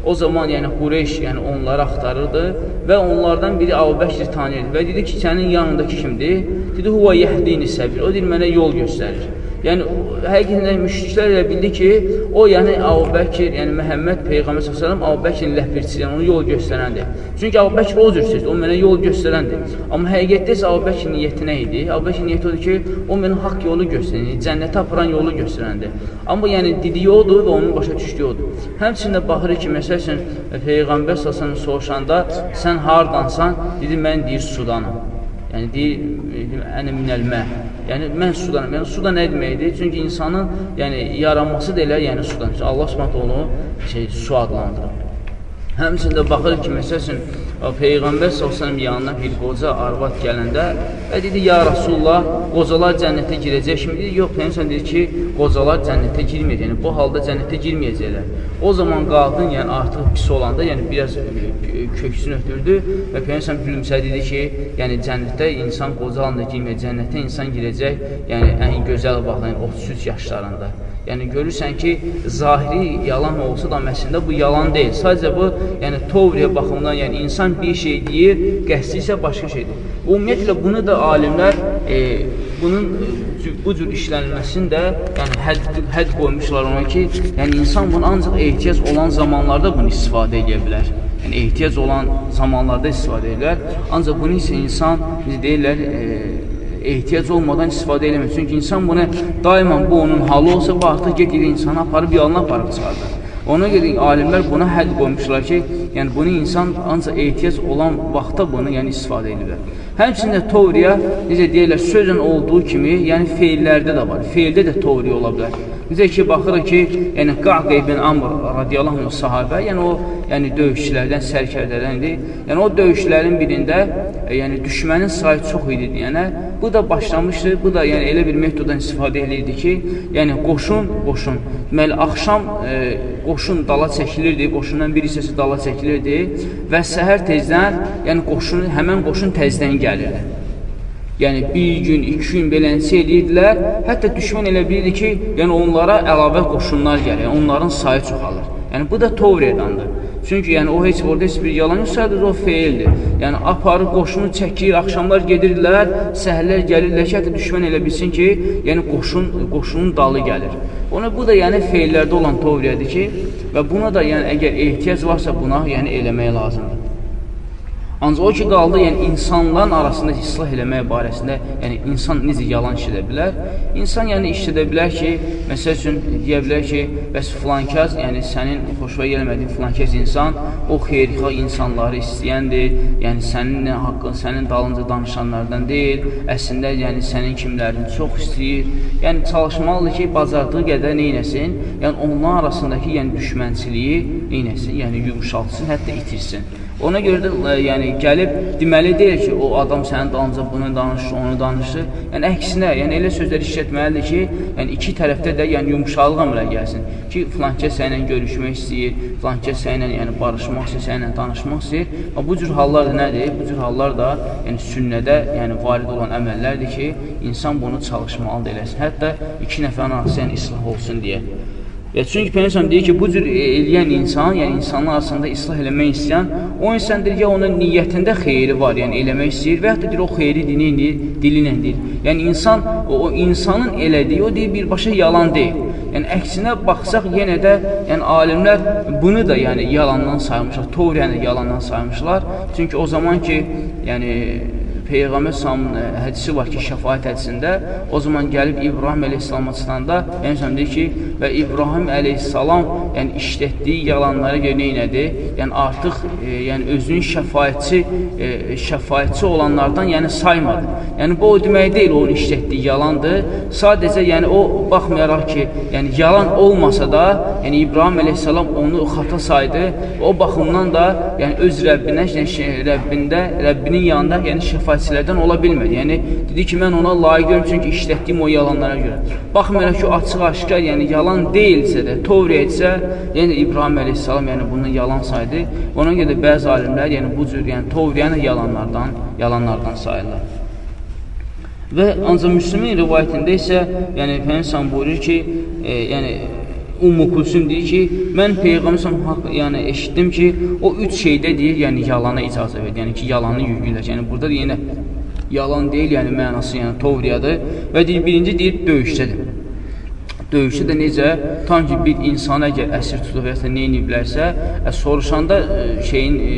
o zaman yəni Qureyş yəni onları axtarırdı və onlardan biri Əbu Bəkri tanıyırdı və dedi ki, sənin yanındakı kimdir? Dedi, huva yəhdini səbir. O deyir, mənə yol göstərir. Yəni həqiqətən müşriklər elə bildi ki, o yəni Əbu Bəkir, yəni Məhəmməd peyğəmbər sallallahu Əbu Bəkirin ləpirçisi, yəni onu yol göstərəndir. Çünki Əbu Bəkir o cür sözdür, o mənə yol göstərəndir. Amma həqiqətdə isə Əbu Bəkirin niyyəti nə idi? Əbu Bəkirin niyyəti odur ki, o mənə haqq yolu göstərən, cənnətə aparan yolu göstərəndir. Amma yəni dediyi odur və onun başa düşdüyü odur. Həmçində baxırıq ki, məsəl üçün peyğəmbər sallallahu soruşanda sən hardansan? Dedi mən deyir Sudanam. Yəni deyir, ənə minəl mə. Yəni mən sudanam. Yəni suda nə deməkdir? Çünki insanın yəni yaranması da elə yəni sudan. Allah Subhanahu onu şey su adlandırır. Həmçində baxır ki, məsəl üçün, Peyğəmbər s.ə.v yanına bir qoca arvad gələndə və dedi, ya Rasulullah, qocalar cənnətə girəcək. Şimdi dedi, yox, Peyğəmbər deyir ki, qocalar cənnətə girməyəcək. Yəni, bu halda cənnətə girməyəcəklər. O zaman qadın, yəni artıq pis olanda, yəni biraz köksünü ötürdü və Peyğəmbər gülümsədi dedi ki, yəni cənnətdə insan qoca halında girməyəcək, cənnətə insan girəcək, yəni ən gözəl vaxt, yəni 33 yaşlarında. Yəni görürsən ki, zahiri yalan olsa da əslində bu yalan deyil. Sadəcə bu, yəni tovriya baxımından, yəni insan bir şey deyir, qəsdi isə başqa şeydir. Ümumiyyətlə bunu da alimlər e, bunun e, bu cür işlənilməsini də yəni hədd, hədd qoymuşlar ona ki, yəni insan bunu ancaq ehtiyac olan zamanlarda bunu istifadə edə bilər. Yəni ehtiyac olan zamanlarda istifadə edirlər. Ancaq bunu isə insan, biz deyirlər, e, ehtiyac olmadan istifadə eləmir. Çünki insan bunu daima bu onun halı olsa, bu artıq gedir insanı aparıb yalına aparıb çıxardır. Ona görə alimlər buna hədd qoymuşlar ki, yəni bunu insan ancaq ehtiyac olan vaxtda bunu yəni istifadə edirlər. Həmçində tovriya necə deyirlər, sözün olduğu kimi, yəni feillərdə də var. Feildə də tovriya ola bilər. Necə ki, baxırıq ki, yəni Qa'q ibn Amr radiyallahu anh sahabə, yəni o yəni döyüşçilərdən, sərkərdədəndir. Yəni o döyüşlərin birində e, yəni düşmənin sayı çox idi deyənə, bu da başlamışdı. Bu da yəni elə bir metoddan istifadə edirdi ki, yəni qoşun, qoşun. Deməli axşam e, qoşun dala çəkilirdi, qoşundan bir hissəsi dala çəkilirdi və səhər tezdən, yəni qoşun həmin qoşun təzədən gəlirdi. Yəni, bir gün, iki gün belənsə edirdilər. Hətta düşmən elə bilirdi ki, yəni onlara əlavə qoşunlar gəlir, yəni onların sayı çoxalır. Yəni, bu da Tovriyadandır. Çünki yəni, o heç orada heç bir yalan yox, sadəcə o feildir. Yəni, aparır, qoşunu çəkir, axşamlar gedirdilər, səhərlər gəlirlər ki, hətta düşmən elə bilsin ki, yəni qoşun, qoşunun dalı gəlir. Ona bu da yəni feillərdə olan Tovriyadır ki, və buna da yəni əgər ehtiyac varsa buna yəni eləmək lazımdır. Ancaq o ki, qaldı, yəni insanların arasında islah eləmək barəsində, yəni insan necə yalan işlədə bilər? İnsan yəni işlədə bilər ki, məsəl üçün deyə bilər ki, bəs filankəz, yəni sənin xoşuna gəlmədiyin filankəz insan, o xeyrixah insanları istəyəndir, yəni sənin haqqın, sənin dalınca danışanlardan deyil, əslində yəni sənin kimlərini çox istəyir. Yəni çalışmalıdır ki, bacardığı qədər neynəsin? Yəni onlar arasındakı yəni düşmənçiliyi neynəsin? Yəni yumşaltsın, hətta itirsin. Ona görə də ə, e, yəni gəlib deməli deyil ki, o adam sənin dalınca bunu danışır, onu danışır. Yəni əksinə, yəni elə sözlər işlətməlidir ki, yəni iki tərəfdə də yəni yumşaqlıq əmələ gəlsin. Ki, filankə sənlə görüşmək istəyir, filankə sənlə yəni barışmaq istəyir, sənlə danışmaq istəyir. Amma bu cür hallar da nədir? Bu cür hallar da yəni sünnədə yəni varid olan əməllərdir ki, insan bunu çalışmalıdır eləsin. Hətta iki nəfərin arası yəni islah olsun deyə. Ya çünki Peyğəmbər deyir ki, bu cür e, eləyən insan, yəni insanlar arasında islah eləmək istəyən, o insan deyir ki, onun niyyətində xeyri var, yəni eləmək istəyir və hətta deyir o xeyri dini dili ilə deyir. Yəni insan o, o insanın elədiyi, o deyir birbaşa yalan deyil. Yəni əksinə baxsaq yenə də, yəni alimlər bunu da yəni yalandan saymışlar, Tovriyanı yalandan saymışlar. Çünki o zaman ki, yəni Peyğəmbər sallamın e, hədisi var ki, şəfaət hədisində o zaman gəlib İbrahim əleyhissalama çıxanda, yəni deyir ki, və İbrahim əleyhissalam yəni işlətdiyi yalanlara görə neynədi? Yəni artıq e, yəni özünün şəfaətçi e, şəfaətçi olanlardan yəni saymadı. Yəni bu o demək deyil, onun işlətdiyi yalandır. Sadəcə yəni o baxmayaraq ki, yəni yalan olmasa da, yəni İbrahim əleyhissalam onu xata saydı. O baxımdan da yəni öz Rəbbinə, yəni Rəbbində, Rəbbinin yanında yəni şəfaət hadisələrdən ola bilmədi. Yəni, dedi ki, mən ona layiq deyirəm, çünki işlətdiyim o yalanlara görə. Baxmayaraq ki, açıq aşkar, yəni yalan deyilsə də, tovriyə etsə, yəni İbrahim əleyhissalam yəni bunu yalan saydı. Ona görə də bəzi alimlər yəni bu cür yəni tovriyanı yalanlardan, yalanlardan sayırlar. Və ancaq Müslümin rivayətində isə yəni Peyğəmbər buyurur ki, e, yəni Ummu Kulsum deyir ki, mən Peyğəmbər haqq, yəni eşitdim ki, o üç şeydə deyir, yəni yalana icazə verir, yəni ki, yalanı yüklürlər. Yəni burada yenə yalan deyil, yəni mənası, yəni tovriyadır və deyir, birinci deyir, döyüşdədir. Döyüşdə də necə, tam ki, bir insan əgər əsir tutub və ya nə iniblərsə, ə, soruşanda ə, şeyin ə,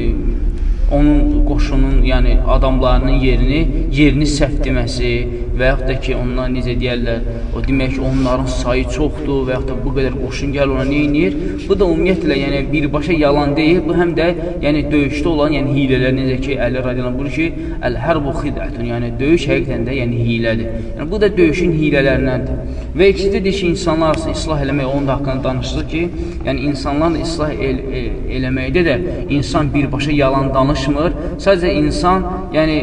onun qoşunun, yəni adamlarının yerini, yerini səhv deməsi, və yaxud da ki, onlar necə deyərlər, o demək ki, onların sayı çoxdur və yaxud da bu qədər qoşun gəl ona edir? Bu da ümumiyyətlə, yəni birbaşa yalan deyil, bu həm də yəni döyüşdə olan, yəni hilələr necə ki, Əli radiyallahu buyurur ki, əl-hərbu xidətun, yəni döyüş həqiqətən də yəni hilədir. Yəni bu da döyüşün hilələrindəndir. Və ikincisi deyir ki, insanlar arasında islah eləmək onun da haqqında danışılır ki, yəni insanlarla islah el, el, eləməkdə də insan birbaşa yalan danışmır. Sadəcə insan, yəni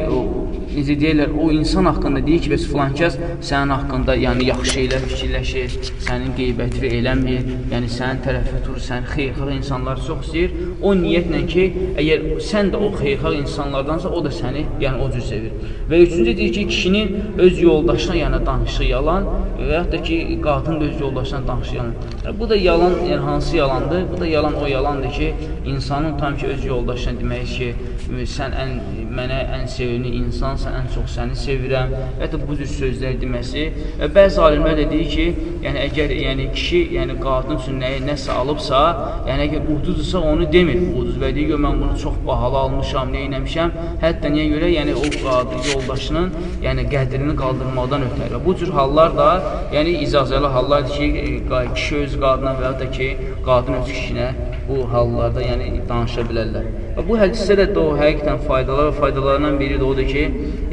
necə deyirlər, o insan haqqında deyir ki, bəs filan kəs sənin haqqında, yəni yaxşı şeylər fikirləşir, sənin qeybətini eləmir, yəni sənin tərəfə durur, sən xeyirxah insanları çox istəyir. O niyyətlə ki, əgər sən də o xeyirxah insanlardansa, o da səni, yəni o cür sevir. Və üçüncü deyir ki, kişinin öz yoldaşına yəni danışığı yalan və yaxud da ki, qadın öz yoldaşına danışığı yalan. Yəni, bu da yalan, yəni hansı yalandır? Bu da yalan o yalandır ki, insanın tam ki öz yoldaşına demək ki, sən ən mənə ən sevimli insansan, ən çox səni sevirəm. Hətta bu cür sözlər deməsi. Və bəzi alimlər də deyir ki, yəni əgər yəni kişi yəni qadın üçün nəyə nəsə alıbsa, yəni əgər ucuzsa onu demir. Ucuz və deyir ki, mən bunu çox bahalı almışam, nə etmişəm. Hətta niyə görə? Yəni o qadın yoldaşının yəni qədrini qaldırmaqdan ötəri. Bu cür hallar da yəni icazəli hallardır ki, kişi öz qadına və ya da ki, qadın öz kişinə bu hallarda yəni danışa bilərlər. Və bu hədisdə də o həqiqətən faydalar və faydalarından biri də odur ki,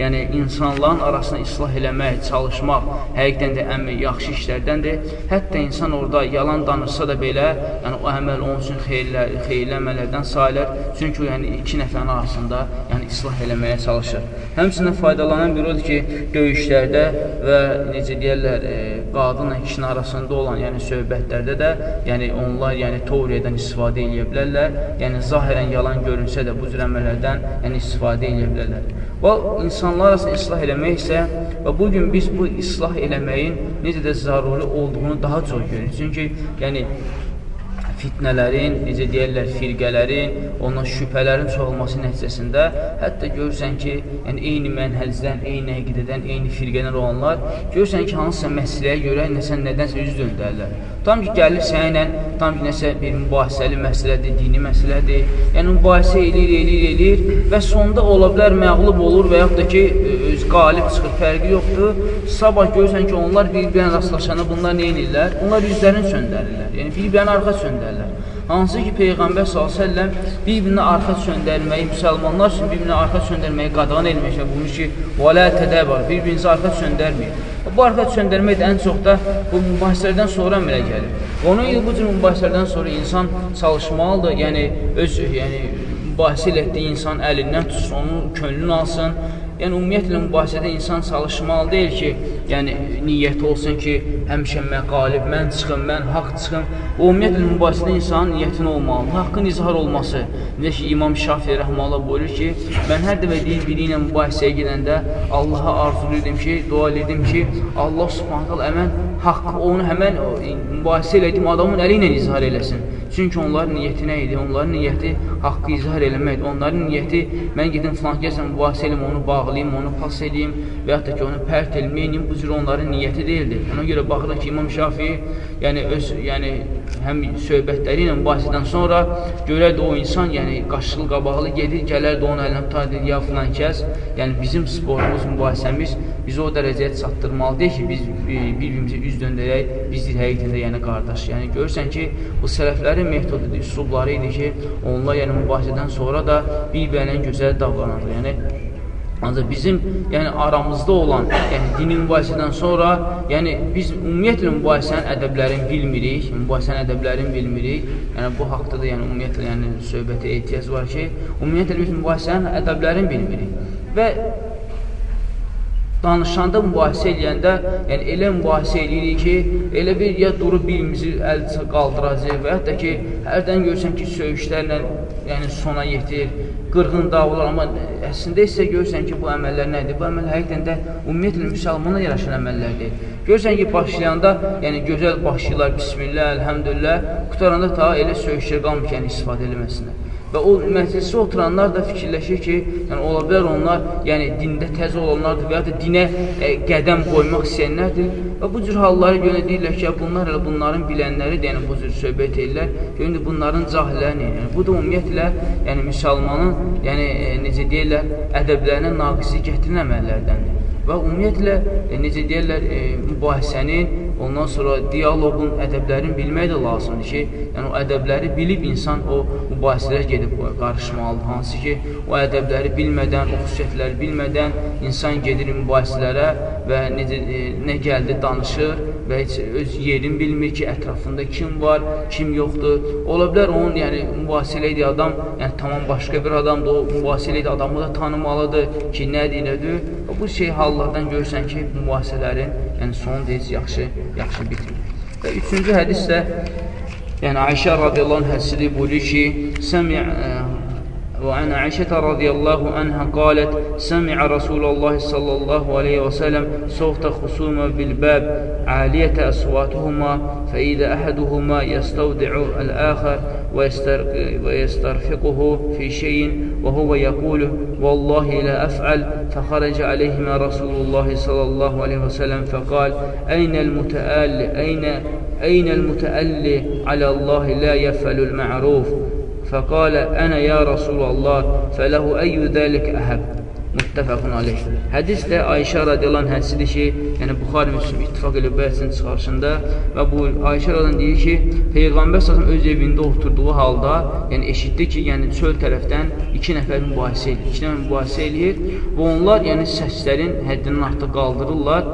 yəni insanların arasını islah eləmək, çalışmaq həqiqətən də ən yaxşı işlərdəndir. Hətta insan orada yalan danışsa da belə, yəni o əməl onun üçün xeyirlə, xeyirli əməllərdən sayılır. Çünki yəni iki nəfərin arasında yəni islah eləməyə çalışır. Həmçinin faydalanan biri odur ki, döyüşlərdə və necə deyirlər, e, qadınla kişinin arasında olan yəni söhbətlərdə də, yəni onlar yəni teoriyadan istifadə edə bilərlər. Yəni zahirən yalan görünsə də bu cür əməllərdən yəni istifadə edə bilərlər. Və insanlar arasında islah eləmək isə və bu gün biz bu islah eləməyin necə də zəruri olduğunu daha çox görürük. Çünki yəni fitnələrin, necə deyərlər, firqələrin, ondan şübhələrin çoxalması nəticəsində hətta görürsən ki, yəni eyni mənhəzdən, eyni əqidədən, eyni firqədən olanlar görürsən ki, hansısa məsələyə görə nəsə nədənsə üz döndərlər. Tam ki, gəlir sənlə, tam ki, nəsə bir mübahisəli məsələdir, dini məsələdir. Yəni, mübahisə edir, edir, edir və sonda ola bilər məğlub olur və yaxud da ki, öz qalib çıxır, fərqi yoxdur. Sabah görürsən ki, onlar bir-birən rastlaşanda bunlar nə edirlər? Bunlar üzlərini söndərirlər. Yəni, bir-birən arxa söndərirlər Hansı ki, Peyğəmbər s.ə.v bir-birinə arxa söndərməyi, müsəlmanlar üçün bir-birinə arxa söndərməyi qadağan etmişlər. Buyurmuş ki, وَلَا تَدَبَرْ Bir-birinizi arxa söndərməyin. Bu arxa söndərmək ən çox da bu mübahisələrdən sonra əmələ gəlir. Onun ilə bu cür mübahisələrdən sonra insan çalışmalıdır, yəni öz yəni, mübahisə etdiyi insan əlindən tutsun, onun könlünü alsın Yəni ümumiyyətlə mübahisədə insan çalışmalı deyil ki, yəni niyyəti olsun ki, həmişə mən qalib, mən çıxım, mən haqq çıxım. O ümumiyyətlə mübahisədə insanın niyyətin olmalıdır, haqqın izhar olması. Necə ki İmam Şafi'i rəhməhullah buyurur ki, mən hər dəfə deyir biri ilə mübahisəyə gedəndə Allaha arzulayırdım ki, dua edirdim ki, Allah Subhanahu taala həmən haqqı onu həmən mübahisə elədim adamın əli ilə izhar eləsin. Çünki onların niyyəti nə idi? Onların niyyəti haqqı izhar eləməkdir. Onların niyyəti mən gedim filan kəslə mübahisə eləm, onu bağlayım, onu pas edeyim və yaxud da ki, onu pərt elməyim. Bu cür onların niyyəti deyildi. Ona görə baxırıq ki, İmam Şafii yəni öz yəni həm söhbətləri ilə mübahisədən sonra görərdi o insan, yəni qaşıqlı qabaqlı gedir, gələrdi onun əlindən tutardı, ya filan kəs, yəni bizim sporumuz, mübahisəmiz bizi o dərəcəyə çatdırmalıdır ki, biz bir-birimizə üz döndərək, biz həqiqətən də yəni qardaş. Yəni görürsən ki, bu sələflərin metodudur, üslubları idi ki, onlar yəni mübahisədən sonra da bir-birinə gözəl davranırlar. Yəni Ancaq bizim yəni aramızda olan, yəni dini mübahisədən sonra, yəni biz ümumiyyətlə mübahisənin ədəblərini bilmirik, mübahisənin ədəblərini bilmirik. Yəni bu haqqda da yəni ümumiyyətlə yəni söhbətə ehtiyac var ki, ümumiyyətlə biz mübahisənin ədəblərini bilmirik. Və danışanda, mübahisə eləyəndə, yəni elə mübahisə eləyirik ki, elə bir ya durub birimizi əl qaldıracaq və hətta ki, hərdən görürsən ki, söyüşlərlə yəni sona yetir, qırğın dağılır, amma əslində isə görürsən ki, bu əməllər nədir? Bu əməl həqiqətən də ümumiyyətlə müsəlmana yaraşan əməllərdir. Görürsən ki, başlayanda, yəni gözəl başlayırlar, bismillah, əlhəmdülillah, qutaranda ta elə ki, yəni istifadə eləməsinlər. Və o məclisə oturanlar da fikirləşir ki, yəni ola bilər onlar, yəni dində təzə olanlardır və ya da dinə e, qədəm qoymaq istəyənlərdir. Və bu cür halları görə deyirlər ki, bunlar elə bunların bilənləridir, yəni bu cür söhbət edirlər. Görün bunların cahillərini, yəni bu da ümumiyyətlə, yəni müsəlmanın, yəni e, necə deyirlər, ədəblərinə naqisi gətirilən əməllərdəndir. Və ümumiyyətlə, e, necə deyərlər, e, mübahisənin, ondan sonra dialoqun, ədəblərin bilmək də lazımdır ki, yəni o ədəbləri bilib insan o mübahisələrə gedib qarışmalıdır. Hansı ki, o ədəbləri bilmədən, o xüsusiyyətləri bilmədən insan gedir mübahisələrə və necə, e, nə gəldi danışır və heç öz yerini bilmir ki, ətrafında kim var, kim yoxdur. Ola bilər onun, yəni mübahisə edən adam, yəni tamam başqa bir adamdır, o mübahisə edən adamı da tanımalıdır ki, nədir, nədir. Bu şey hallardan görürsən ki, mübahisələrin yəni sonu heç yaxşı, yaxşı bitmir. Və üçüncü hədis də yəni Ayşə radiyallahu anh hədisidir, buyurur ki, səmi وعن عائشة رضي الله عنها قالت سمع رسول الله صلى الله عليه وسلم صوت خصومة بالباب عالية أصواتهما فإذا أحدهما يستودع الآخر ويسترفقه في شيء وهو يقول والله لا أفعل فخرج عليهما رسول الله صلى الله عليه وسلم فقال أين المتأل أين أين المتألي على الله لا يفعل المعروف؟ Fəqalə ənə ya Rasulallah fələhu əyyü dəlik əhəb. Muttəfəqun aleyh. Hədis də Ayşə radiyallahu hədisidir ki, yəni Buxari Müslim ittifaq edib bəhsin çıxarışında və bu Ayşə radiyallahu deyir ki, Peyğəmbər sallallahu öz evində oturduğu halda, yəni eşitdi ki, yəni çöl tərəfdən iki nəfər mübahisə edir. İki nəfər mübahisə eləyir və onlar yəni səslərin həddindən artıq qaldırırlar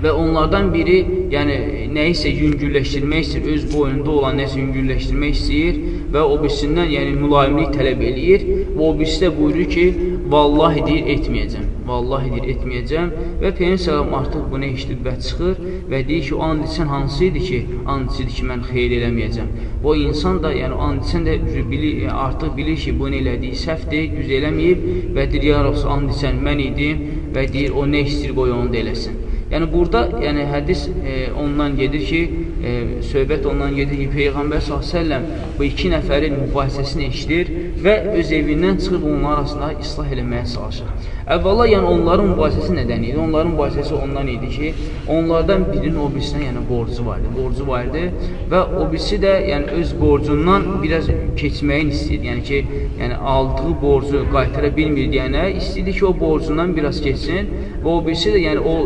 və onlardan biri yəni nəyisə yüngülləşdirmək istəyir, öz boynunda olan nəsə yüngülləşdirmək istəyir və o birisindən yəni mülayimlik tələb eləyir və o birisi də buyurur ki, vallahi deyir etməyəcəm, vallahi deyir etməyəcəm və Peyyəm artıq bunu eşidib və çıxır və deyir ki, o and içən hansı idi ki, and içidir ki, mən xeyr eləməyəcəm. O insan da, yəni and içən də bilir, artıq bilir ki, bunu elədiyi səhvdir, düz eləməyib və deyir, ya Rabs, and içən mən idim və deyir, o nə istəyir qoy onu da eləsin. Yəni burada yəni hədis e, ondan gedir ki, e, söhbət ondan gedir ki, Peyğəmbər s.ə.v bu iki nəfərin mübahisəsini eşidir və öz evindən çıxıb onlar arasında islah eləməyə çalışır. Əvvəla, yəni onların mübahisəsi nədən idi? Onların mübahisəsi ondan idi ki, onlardan birinin o birisinə yəni borcu var idi, borcu var idi və o birisi də yəni öz borcundan biraz keçməyin istəyirdi. Yəni ki, yəni aldığı borcu qaytara bilmir deyənə istəyirdi ki, o borcundan biraz keçsin və o birisi də yəni o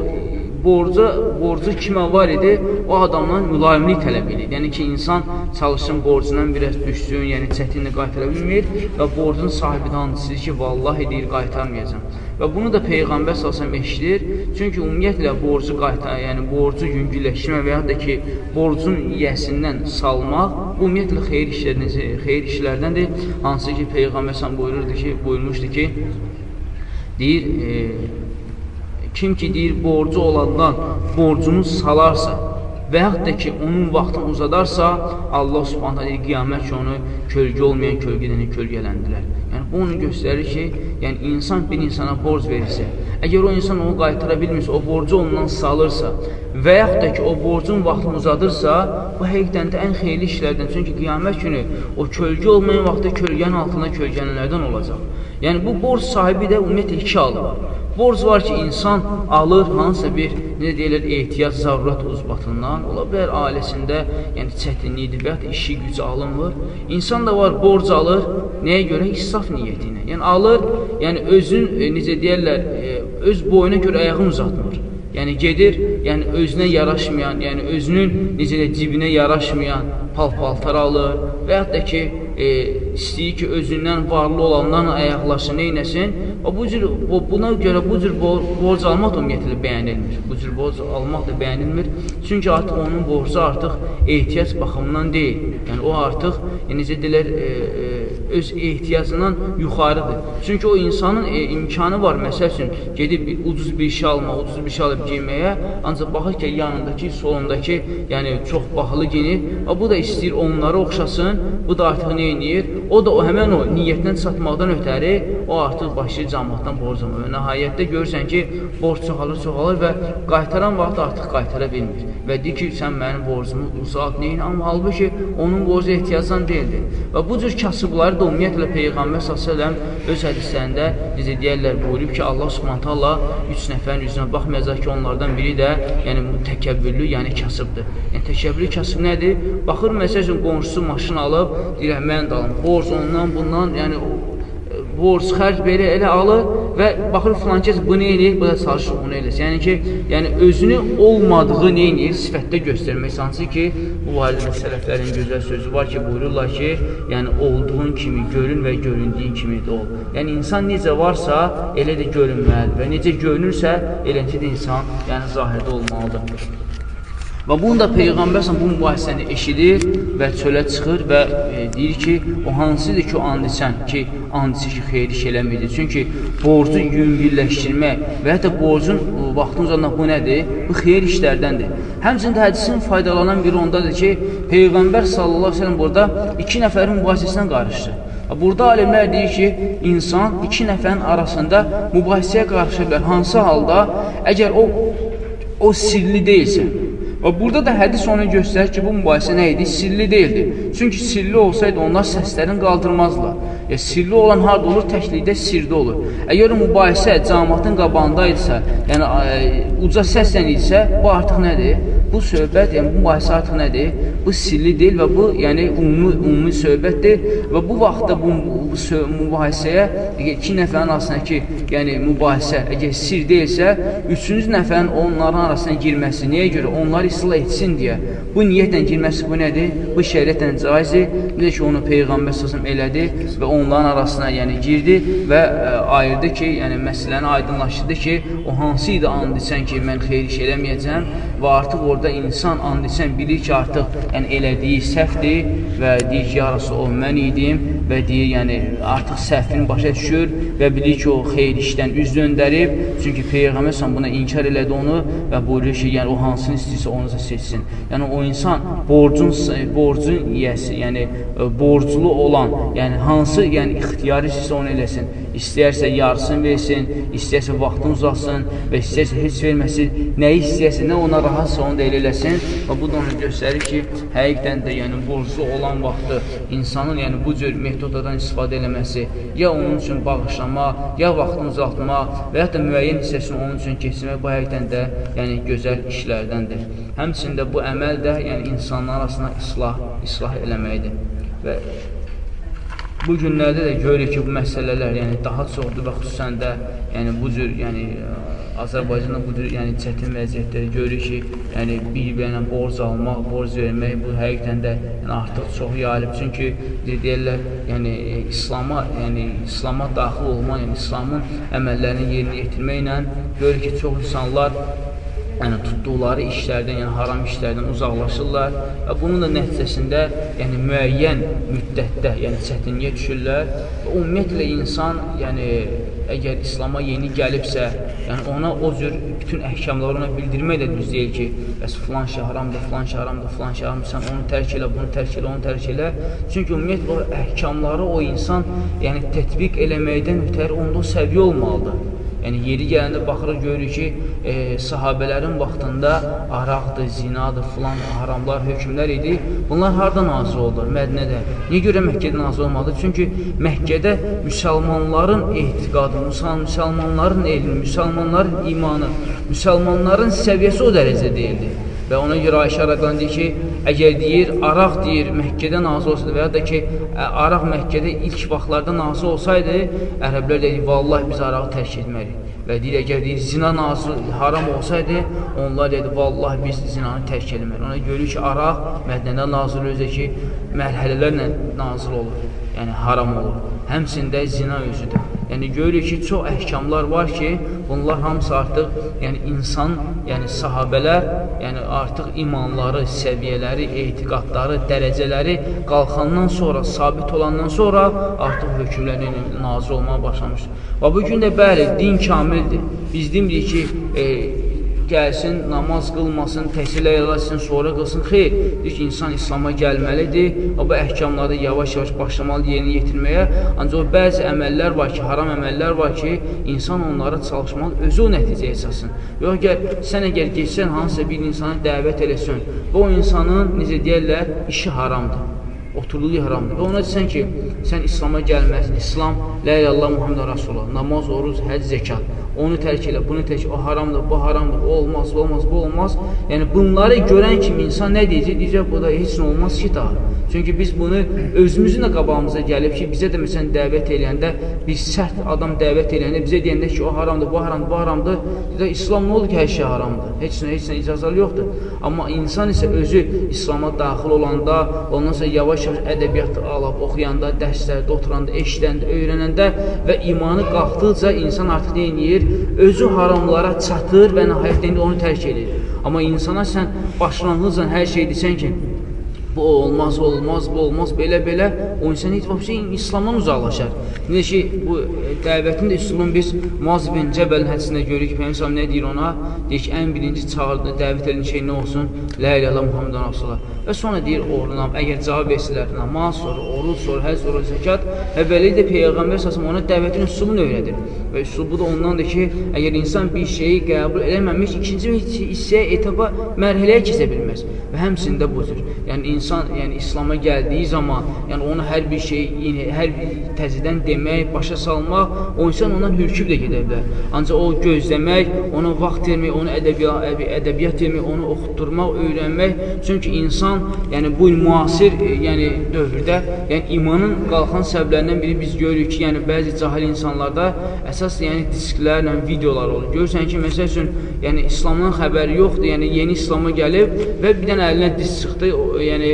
borcu, borcu kimə var idi, o adamdan mülayimlik tələb edir. Yəni ki, insan çalışsın, borcundan biraz düşsün, yəni çətinlə qaytara bilmir və borcun sahibi də anısıdır ki, vallahi deyir, qaytarmayacam. Və bunu da Peyğəmbər salsam eşidir. Çünki ümumiyyətlə borcu qaytar, yəni borcu yüngülləşmə və ya da ki, borcun yiyəsindən salmaq bu ümumiyyətlə xeyir işlərdən, xeyir işlərdəndir. Hansı ki, Peyğəmbər salsam buyururdu ki, buyurmuşdu ki, deyir, e, Kim ki deyir borcu olandan borcunu salarsa və yaxud da ki, onun vaxtını uzadarsa, Allah subhanətə deyir, qiyamət ki, onu kölgə olmayan kölgədən kölgələndirər. Yəni, bu onu göstərir ki, yəni insan bir insana borc verirsə, əgər o insan onu qaytara bilmirsə, o borcu ondan salırsa və yaxud da ki, o borcun vaxtını uzadırsa, bu həqiqdən də ən xeyli işlərdən. Çünki qiyamət günü o kölgə olmayan vaxtda kölgənin altında kölgənlərdən olacaq. Yəni, bu borc sahibi də ümumiyyətlə iki alır. Borc var ki, insan alır hansısa bir, necə deyirlər, ehtiyac, zarurət uzbatından, ola bilər ailəsində, yəni çətinlikdir və ya işi gücü alınmır. İnsan da var, borc alır, nəyə görə? İsraf niyyəti ilə. Yəni alır, yəni özün, e, necə deyərlər, e, öz boyuna görə ayağını uzatmır. Yəni gedir, yəni özünə yaraşmayan, yəni özünün necə də cibinə yaraşmayan pal-paltar alır və yaxud da ki, e, istəyir ki, özündən varlı olandan ayaqlasın, neynəsin? O bu cür bu, buna görə bu cür borc almaq da ümumiyyətlə bəyənilmir. Bu cür borc almaq da bəyənilmir. Çünki artıq onun borcu artıq ehtiyac baxımından deyil. Yəni o artıq yəni, necə deyirlər, e, e, öz ehtiyacından yuxarıdır. Çünki o insanın e, imkanı var, məsəl üçün, gedib ucuz bir şey almaq, ucuz bir şey alıb giyməyə, ancaq baxır ki, yanındakı, solundakı, yəni çox bahalı giyinir, bu da istəyir onları oxşasın, bu da artıq edir? O da o, həmən o niyyətdən çatmaqdan ötəri, o artıq başlayır cəmatdan borc almaq. Nəhayətdə görürsən ki, borc çoxalır, çoxalır və qaytaran vaxt artıq qaytara bilmir. Və deyir ki, sən mənim borcumu uzat, neyin? Amma halbuki onun borcu ehtiyacdan deyildir. Və bu cür kasıbları da ümumiyyətlə Peyğəmbər s.ə.v öz hədislərində necə deyərlər, buyurub ki, Allah subhanət Allah üç nəfərin üzrünə baxmayacaq ki, onlardan biri də yəni, təkəbbürlü, yəni kasıbdır. Yəni, təkəbbürlü kasıb nədir? Baxır, məsəl üçün, qonşusu maşın alıb, deyir, mən də alım, borc ondan, bundan, yəni borc, xərc belə elə alır və baxır filan kəs bu nə edir, bu da çalışır onu eləsin. Yəni ki, yəni özünü olmadığı nə edir, sifətdə göstərmək. Hansı ki, bu barədə sələflərin gözəl sözü var ki, buyururlar ki, yəni olduğun kimi görün və göründüyün kimi də ol. Yəni insan necə varsa, elə də görünməlidir və necə görünürsə, eləcə də insan yəni zahirdə olmalıdır. Və bunu da Peyğəmbər bu mübahisəni eşidir və çölə çıxır və e, deyir ki, o hansıdır ki, o and içən ki, and içir ki, xeyri iş eləməyir. Çünki borcu yüngülləşdirmək və hətta borcun vaxtın uzanmaq bu nədir? Bu xeyir işlərdəndir. Həmçində hədisin faydalanan biri ondadır ki, Peyğəmbər sallallahu aleyhi ve sellem burada iki nəfərin mübahisəsindən qarışır. Burada alimlər deyir ki, insan iki nəfərin arasında mübahisəyə qarışa bilər. Hansı halda, əgər o, o sirli deyilsə, Və burada da hədis onu göstərir ki, bu mübahisə nə idi? Sirli deyildi. Çünki sirli olsaydı onlar səslərini qaldırmazlar. Ya, sirli olan harada olur? Təklikdə sirdə olur. Əgər mübahisə cəmatın qabağında idisə, yəni ə, uca səslə idisə, bu artıq nədir? Bu söhbət, yəni bu mübahisə artıq nədir? Bu sirli deyil və bu, yəni ümumi, ümumi söhbətdir və bu vaxtda bu, bu mübahisəyə iki nəfərin arasındakı, yəni mübahisə, əgər sir deyilsə, üçüncü nəfərin onların arasına girməsi, nəyə görə? Onlar islah etsin deyə. Bu niyyətlə girməsi bu nədir? Bu şəriətlə caizdir. Necə ki, onu Peyğəmbər səsəm elədi və onların arasına yəni girdi və ə, e, ayırdı ki, yəni məsələni aydınlaşdırdı ki, o hansı idi and içən ki, mən xeyir iş eləməyəcəm və artıq orada insan and içən bilir ki, artıq yəni elədiyi səhvdir və deyir ki, yarası o mən idim və deyir, yəni artıq səhvini başa düşür və bilir ki, o xeyir işdən üz döndərib. Çünki Peyğəmbər buna inkar elədi onu və buyurur ki, yəni o hansını istəyirsə onu seçsin. Yəni o insan borcun borcun yiyəsi, yəni borclu olan, yəni hansı, yəni ixtiyarı istəyirsə onu eləsin. İstəyərsə yarısını versin, istəyərsə vaxtını uzatsın və istəyərsə heç verməsin. Nəyi istəyərsə, nə ona rahatsa onu da elə eləsin. Və bu da onu göstərir ki, həqiqdən də yəni borclu olan vaxtı insanın yəni bu cür metodlardan istifadə eləməsi, ya onun üçün bağışlamaq, ya vaxtını uzatmaq və ya da müəyyən hissəsini onun üçün keçirmək bu həqiqdən də yəni gözəl işlərdəndir. Həmçində bu əməl də yəni insanlar arasında islah, islah eləməkdir. Və bu günlərdə də görürük ki, bu məsələlər yəni daha çoxdur və xüsusən də yəni bu cür yəni Azərbaycanda bu cür yəni çətin vəziyyətləri görürük ki, yəni bir-birinə borc almaq, borc vermək bu həqiqətən də yəni artıq çox yayılıb. Çünki deyirlər, yəni İslam'a, yəni İslam'a daxil olma, yəni İslamın əməllərini yerinə yetirməklə görürük ki, çox insanlar yəni tutduqları işlərdən, yəni haram işlərdən uzaqlaşırlar və bunun da nəticəsində yəni müəyyən müddətdə, yəni çətinliyə düşürlər və ümumiyyətlə insan, yəni əgər İslama yeni gəlibsə, yəni ona o cür bütün əhkamları ona bildirmək də düz deyil ki, bəs filan şey haramdır, filan şey haramdır, filan şey haramdır, sən onu tərk elə, bunu tərk elə, onu tərk elə. Çünki ümumiyyətlə o əhkamları o insan yəni tətbiq eləməkdən ötəri onda o səviyyə olmalıdır. Yəni yeri gələndə baxırıq görürük ki, e, sahabələrin vaxtında araqdır, zinadır, filan haramlar, hökmlər idi. Bunlar harda nazil oldular? Mədinədə. Niyə görə Məkkədə nazil olmadı? Çünki Məkkədə müsəlmanların etiqadı, müsəlmanların elmi, müsəlmanların imanı, müsəlmanların səviyyəsi o dərəcə deyildi. Və ona görə Ayşə rəqlan deyir ki, əgər deyir, araq deyir, Məkkədə nazil olsaydı və ya da ki, araq Məkkədə ilk vaxtlarda nazil olsaydı, ərəblər deyir, vallahi biz arağı tərk etməliyik. Və deyir, əgər deyir, zina nazil, haram olsaydı, onlar deyir, vallahi biz zinanı tərk etməliyik. Ona görür ki, araq Mədnədə nazil özə ki, mərhələlərlə nazil olur, yəni haram olur. Həmsində zina özüdür. Yəni görürük ki, çox əhkamlar var ki, bunlar hamısı artıq, yəni insan, yəni sahabələr, yəni artıq imanları, səviyyələri, etiqadları, dərəcələri qalxandan sonra, sabit olandan sonra artıq hökmlərin nazir olmağa başlamışdır. Və bu gün də bəli, din kamildir. Biz demirik ki, e, gəlsin, namaz qılmasın, təhsil eləsin, sonra qılsın. Xeyr, deyir ki, insan İslama gəlməlidir, o bu əhkamları yavaş-yavaş başlamalı yerinə yetirməyə. Ancaq bəzi əməllər var ki, haram əməllər var ki, insan onlara çalışmalı, özü o nəticəyə çatsın. Yox, gəl, sən əgər geçsən, hansısa bir insanı dəvət eləsən və o insanın, necə deyərlər, işi haramdır. Oturduğu haramdır. Və ona desən ki, sən İslama gəlməzsin. İslam, la ilahe illallah Muhammed Rasulullah, namaz, oruz, həcc, zəkat. Onu tərk elə, bunu tərk, o haramdır, bu haramdır, o olmaz, bu olmaz, bu olmaz. Yəni bunları görən kimi insan nə deyəcək? Deyəcək, bu da heç nə olmaz ki, daha. Çünki biz bunu özümüzün də qabağımıza gəlib ki, bizə də məsələn dəvət eləyəndə, biz sərt adam dəvət eləyəndə bizə deyəndə ki, o haramdır, bu haramdır, bu haramdır. Deyək, İslam nə oldu ki, hər şey haramdır? Heç nə, heç nə icazəli yoxdur. Amma insan isə özü İslama daxil olanda, ondan sonra yavaş-yavaş ədəbiyyat alıb, oxuyanda, dərslərdə oturanda, eşidəndə, öyrənəndə və imanı qalxdıqca insan artıq nə edir? Özü haramlara çatır və nəhayətdə onu tərk edir. Amma insana sən başlanğıcla hər şey desən ki, bu olmaz, olmaz, bu olmaz, belə-belə o insan heç vaxt İslamdan uzaqlaşar. Necə ki, bu e, dəvətin də üsulun biz Muaz bin Cəbəlin hədisində görürük ki, Peygəmbər nə deyir ona? Deyir ki, ən birinci çağırdı, dəvət edilən şey nə olsun? La ilahe illallah Muhammedur Rasulullah. Və sonra deyir oğluna, əgər cavab etsələr, namaz, sonra oruc, sonra həzz, sonra zəkat və belə də Peyğəmbər səsəm ona dəvətin üsulunu öyrədir. Və üsulubu da ondandır ki, əgər insan bir şeyi qəbul eləməmiş, ikinci hissəyə, etaba, mərhələyə keçə bilməz. Və həmsində bu cür. Yəni, insan yəni, İslama gəldiyi zaman, yəni onu hər bir şey, yəni, hər təzədən demək, başa salmaq, o insan ondan hürküb də gedə bilər. Ancaq o gözləmək, ona vaxt vermək, onu ədəbiyyat, ədəbiyyat vermək, onu oxutturmaq, öyrənmək. Çünki insan, yəni bu müasir e, yəni, dövrdə, yəni imanın qalxan səbəblərindən biri biz görürük ki, yəni bəzi cahil insanlarda əsas yəni disklərlə videolar olur. Görürsən ki, məsəl üçün, yəni İslamdan xəbəri yoxdur, yəni yeni İslama gəlib və bir dənə əlinə disk çıxdı, yəni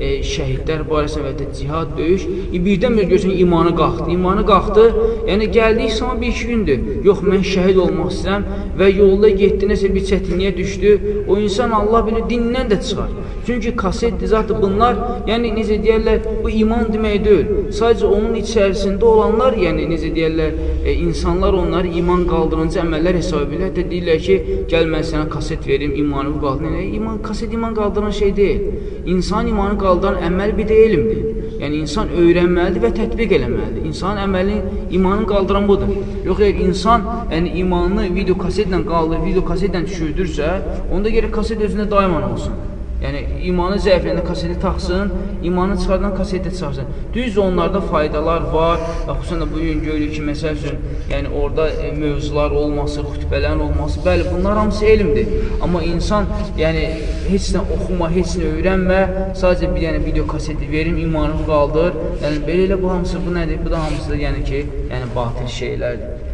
e, şəhidlər barəsində və də cihad, döyüş, e, birdən bir görsən imanı qalxdı. İmanı qalxdı, yəni gəldi İslam'a bir iki gündür. Yox, mən şəhid olmaq istəyirəm və yolda getdi, nəsə bir çətinliyə düşdü. O insan Allah bilir dindən də çıxar. Çünki kasetdir, zatı bunlar, yəni necə deyərlər, bu iman demək deyil. Sadəcə onun içərisində olanlar, yəni necə deyərlər, e, insanlar onları iman qaldırıcı əməllər hesab edirlər. Hətta deyirlər ki, gəl mən sənə kaset verim, imanımı qaldıran. Yəni, iman, kaset iman qaldıran şey deyil. İnsan imanı qaldıran əməl bir də elmdir. Yəni, insan öyrənməlidir və tətbiq eləməlidir. İnsanın əməli, imanını qaldıran budur. Yox, əgər insan yəni, imanını video kasetlə qaldır, video kasetlə düşürdürsə, onda gerək kaset özündə daiman olsun. Yəni, imanı zəifləyəndə kaseti taxsın, imanı çıxardan kaseti çıxarsın. Düz onlarda faydalar var və xüsusən də bugün görürük ki, məsəl üçün, yəni orada e, mövzular olması, xütbələrin olması, bəli, bunlar hamısı elmdir. Amma insan, yəni, heç nə oxuma, heç nə öyrənmə, sadəcə bir yəni, video kaseti verim, imanını qaldır. Yəni, belə elə bu hamısı, bu nədir? Bu da hamısı yəni ki, yəni batil şeylərdir.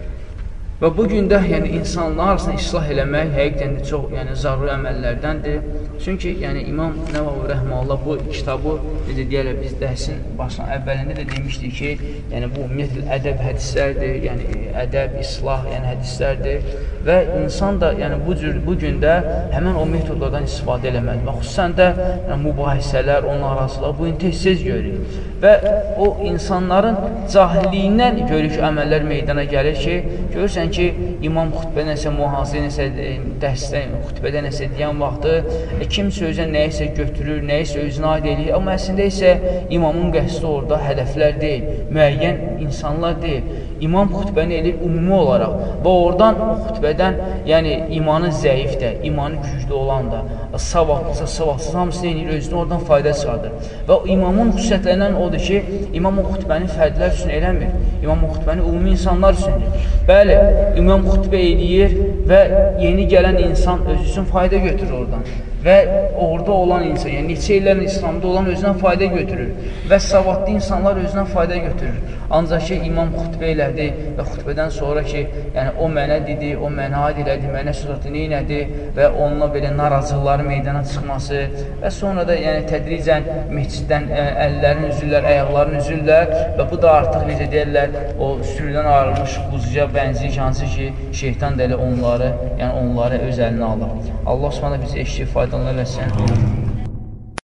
Və bu gün də yəni insanlar arasında islah eləmək həqiqətən də çox yəni zəruri əməllərdəndir. Çünki yəni İmam Nəvavi rəhməhullah bu kitabı necə deyirlər biz dərsin başlan əvvəlində də demişdik ki, yəni bu ümumiyyətlə ədəb hədislərdir, yəni ədəb, islah, yəni hədislərdir və insan da yəni bu cür bu gün də həmin o metodlardan istifadə eləməlidir. Və xüsusən də yəni, mübahisələr, onun arasında bu tez-tez görürük. Və o insanların cahilliyindən görürük əməllər meydana gəlir ki, görürsən ki, imam xütbə nəsə mühazir, nəsə e, dərsdə, xütbədə nəsə deyən vaxtı e, kimsə özə nəyisə götürür, nəyisə özünə aid edir. Amma əslində isə imamın qəsdi orada hədəflər deyil, müəyyən insanlar deyil. İmam xütbəni edir ümumi olaraq və oradan o xütbədən, yəni imanı zəif də, imanı güclü olan da, savadlısa, savadsız hamısı eləyir, özünə oradan fayda çıxardır. Və imamın xüsusiyyətlərindən odur ki, imam o xütbəni fərdlər üçün eləmir. İmam o xütbəni ümumi insanlar üçündür. Bəli, imam xütbə eləyir və yeni gələn insan özü üçün fayda götürür oradan və orada olan insan, yəni neçə illərin İslamda olan özünə fayda götürür və savadlı insanlar özünə fayda götürür. Ancaq ki, imam xütbə elədi və xütbədən sonra ki, yəni o mənə dedi, o mənə aid elədi, mənə sözatı neynədi və onunla belə narazılıqları meydana çıxması və sonra da yəni tədricən meçiddən ə, e, əllərin üzürlər, ayaqların üzürlər və bu da artıq necə deyirlər, o sürüdən ayrılmış quzuya bənzəyir, hansı ki, şeytan da elə onları, yəni onları öz əlinə alır. Allah Subhanahu bizi Tong.